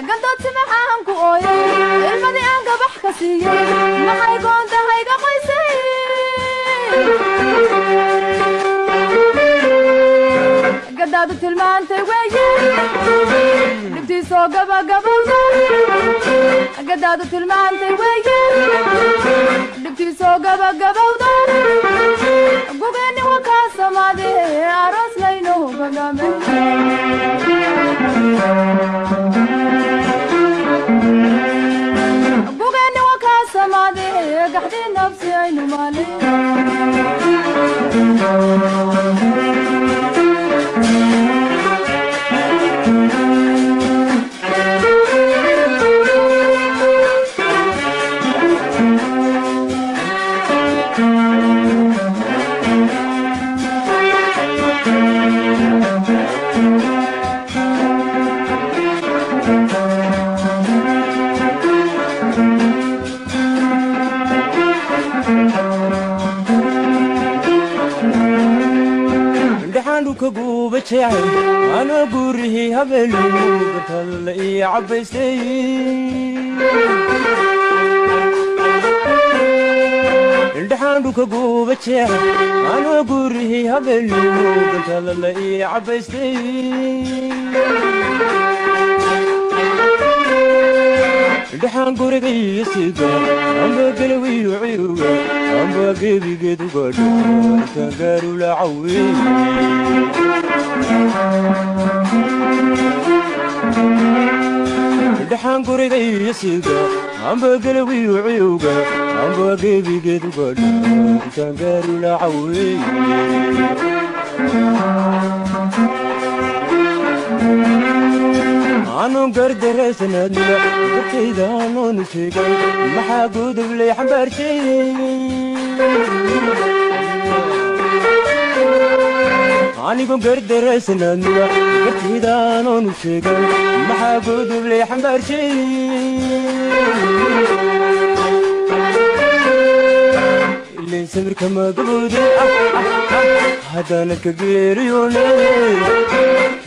gandooti maxaan ku ooyay ilmani aan gabax ka siiyey maxay goondahayga qaysay gadaadu tilmaantay dhibtiisoo gabagabowda gadaadu tilmaantay dhibtiisoo gabagabowda gugeenni wakaa samaade aroos layno gagame gugeenni wakaa samaade gaxdii nafsi aynu maale anoo guurihii habeenu gartalla ii cabbaystay indhaxaan dhulka guuba jeexa anoo gurihii habeenimo gantada la ii cabbaystay dhaxaan gurigaiyo sida amba gelawiyo ciuga amba gebigeed ugadha intaan gaarula cawe dhaxaan gurigaiyo sida amba gelawiyo ciuga amba gebigeed ugadha intaan gaarula cawe aanun gardaraysanadna dartayda anoonu sheegay maxaa gudublay xambaarshay anigun gardaraysanadna dartayda anoonu sheegay maxaa gudublay xambaarshay ilin samirka magaboode haddaanad ka geeriyoone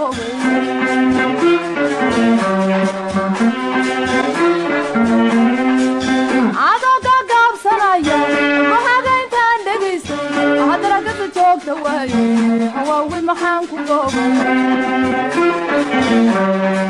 tilmaantay weye dhibkiisoo gabagabowda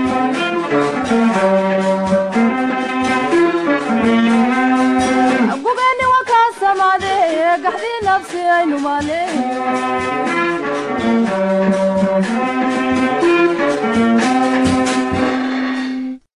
gaxdii nafsi aynu maaleeyo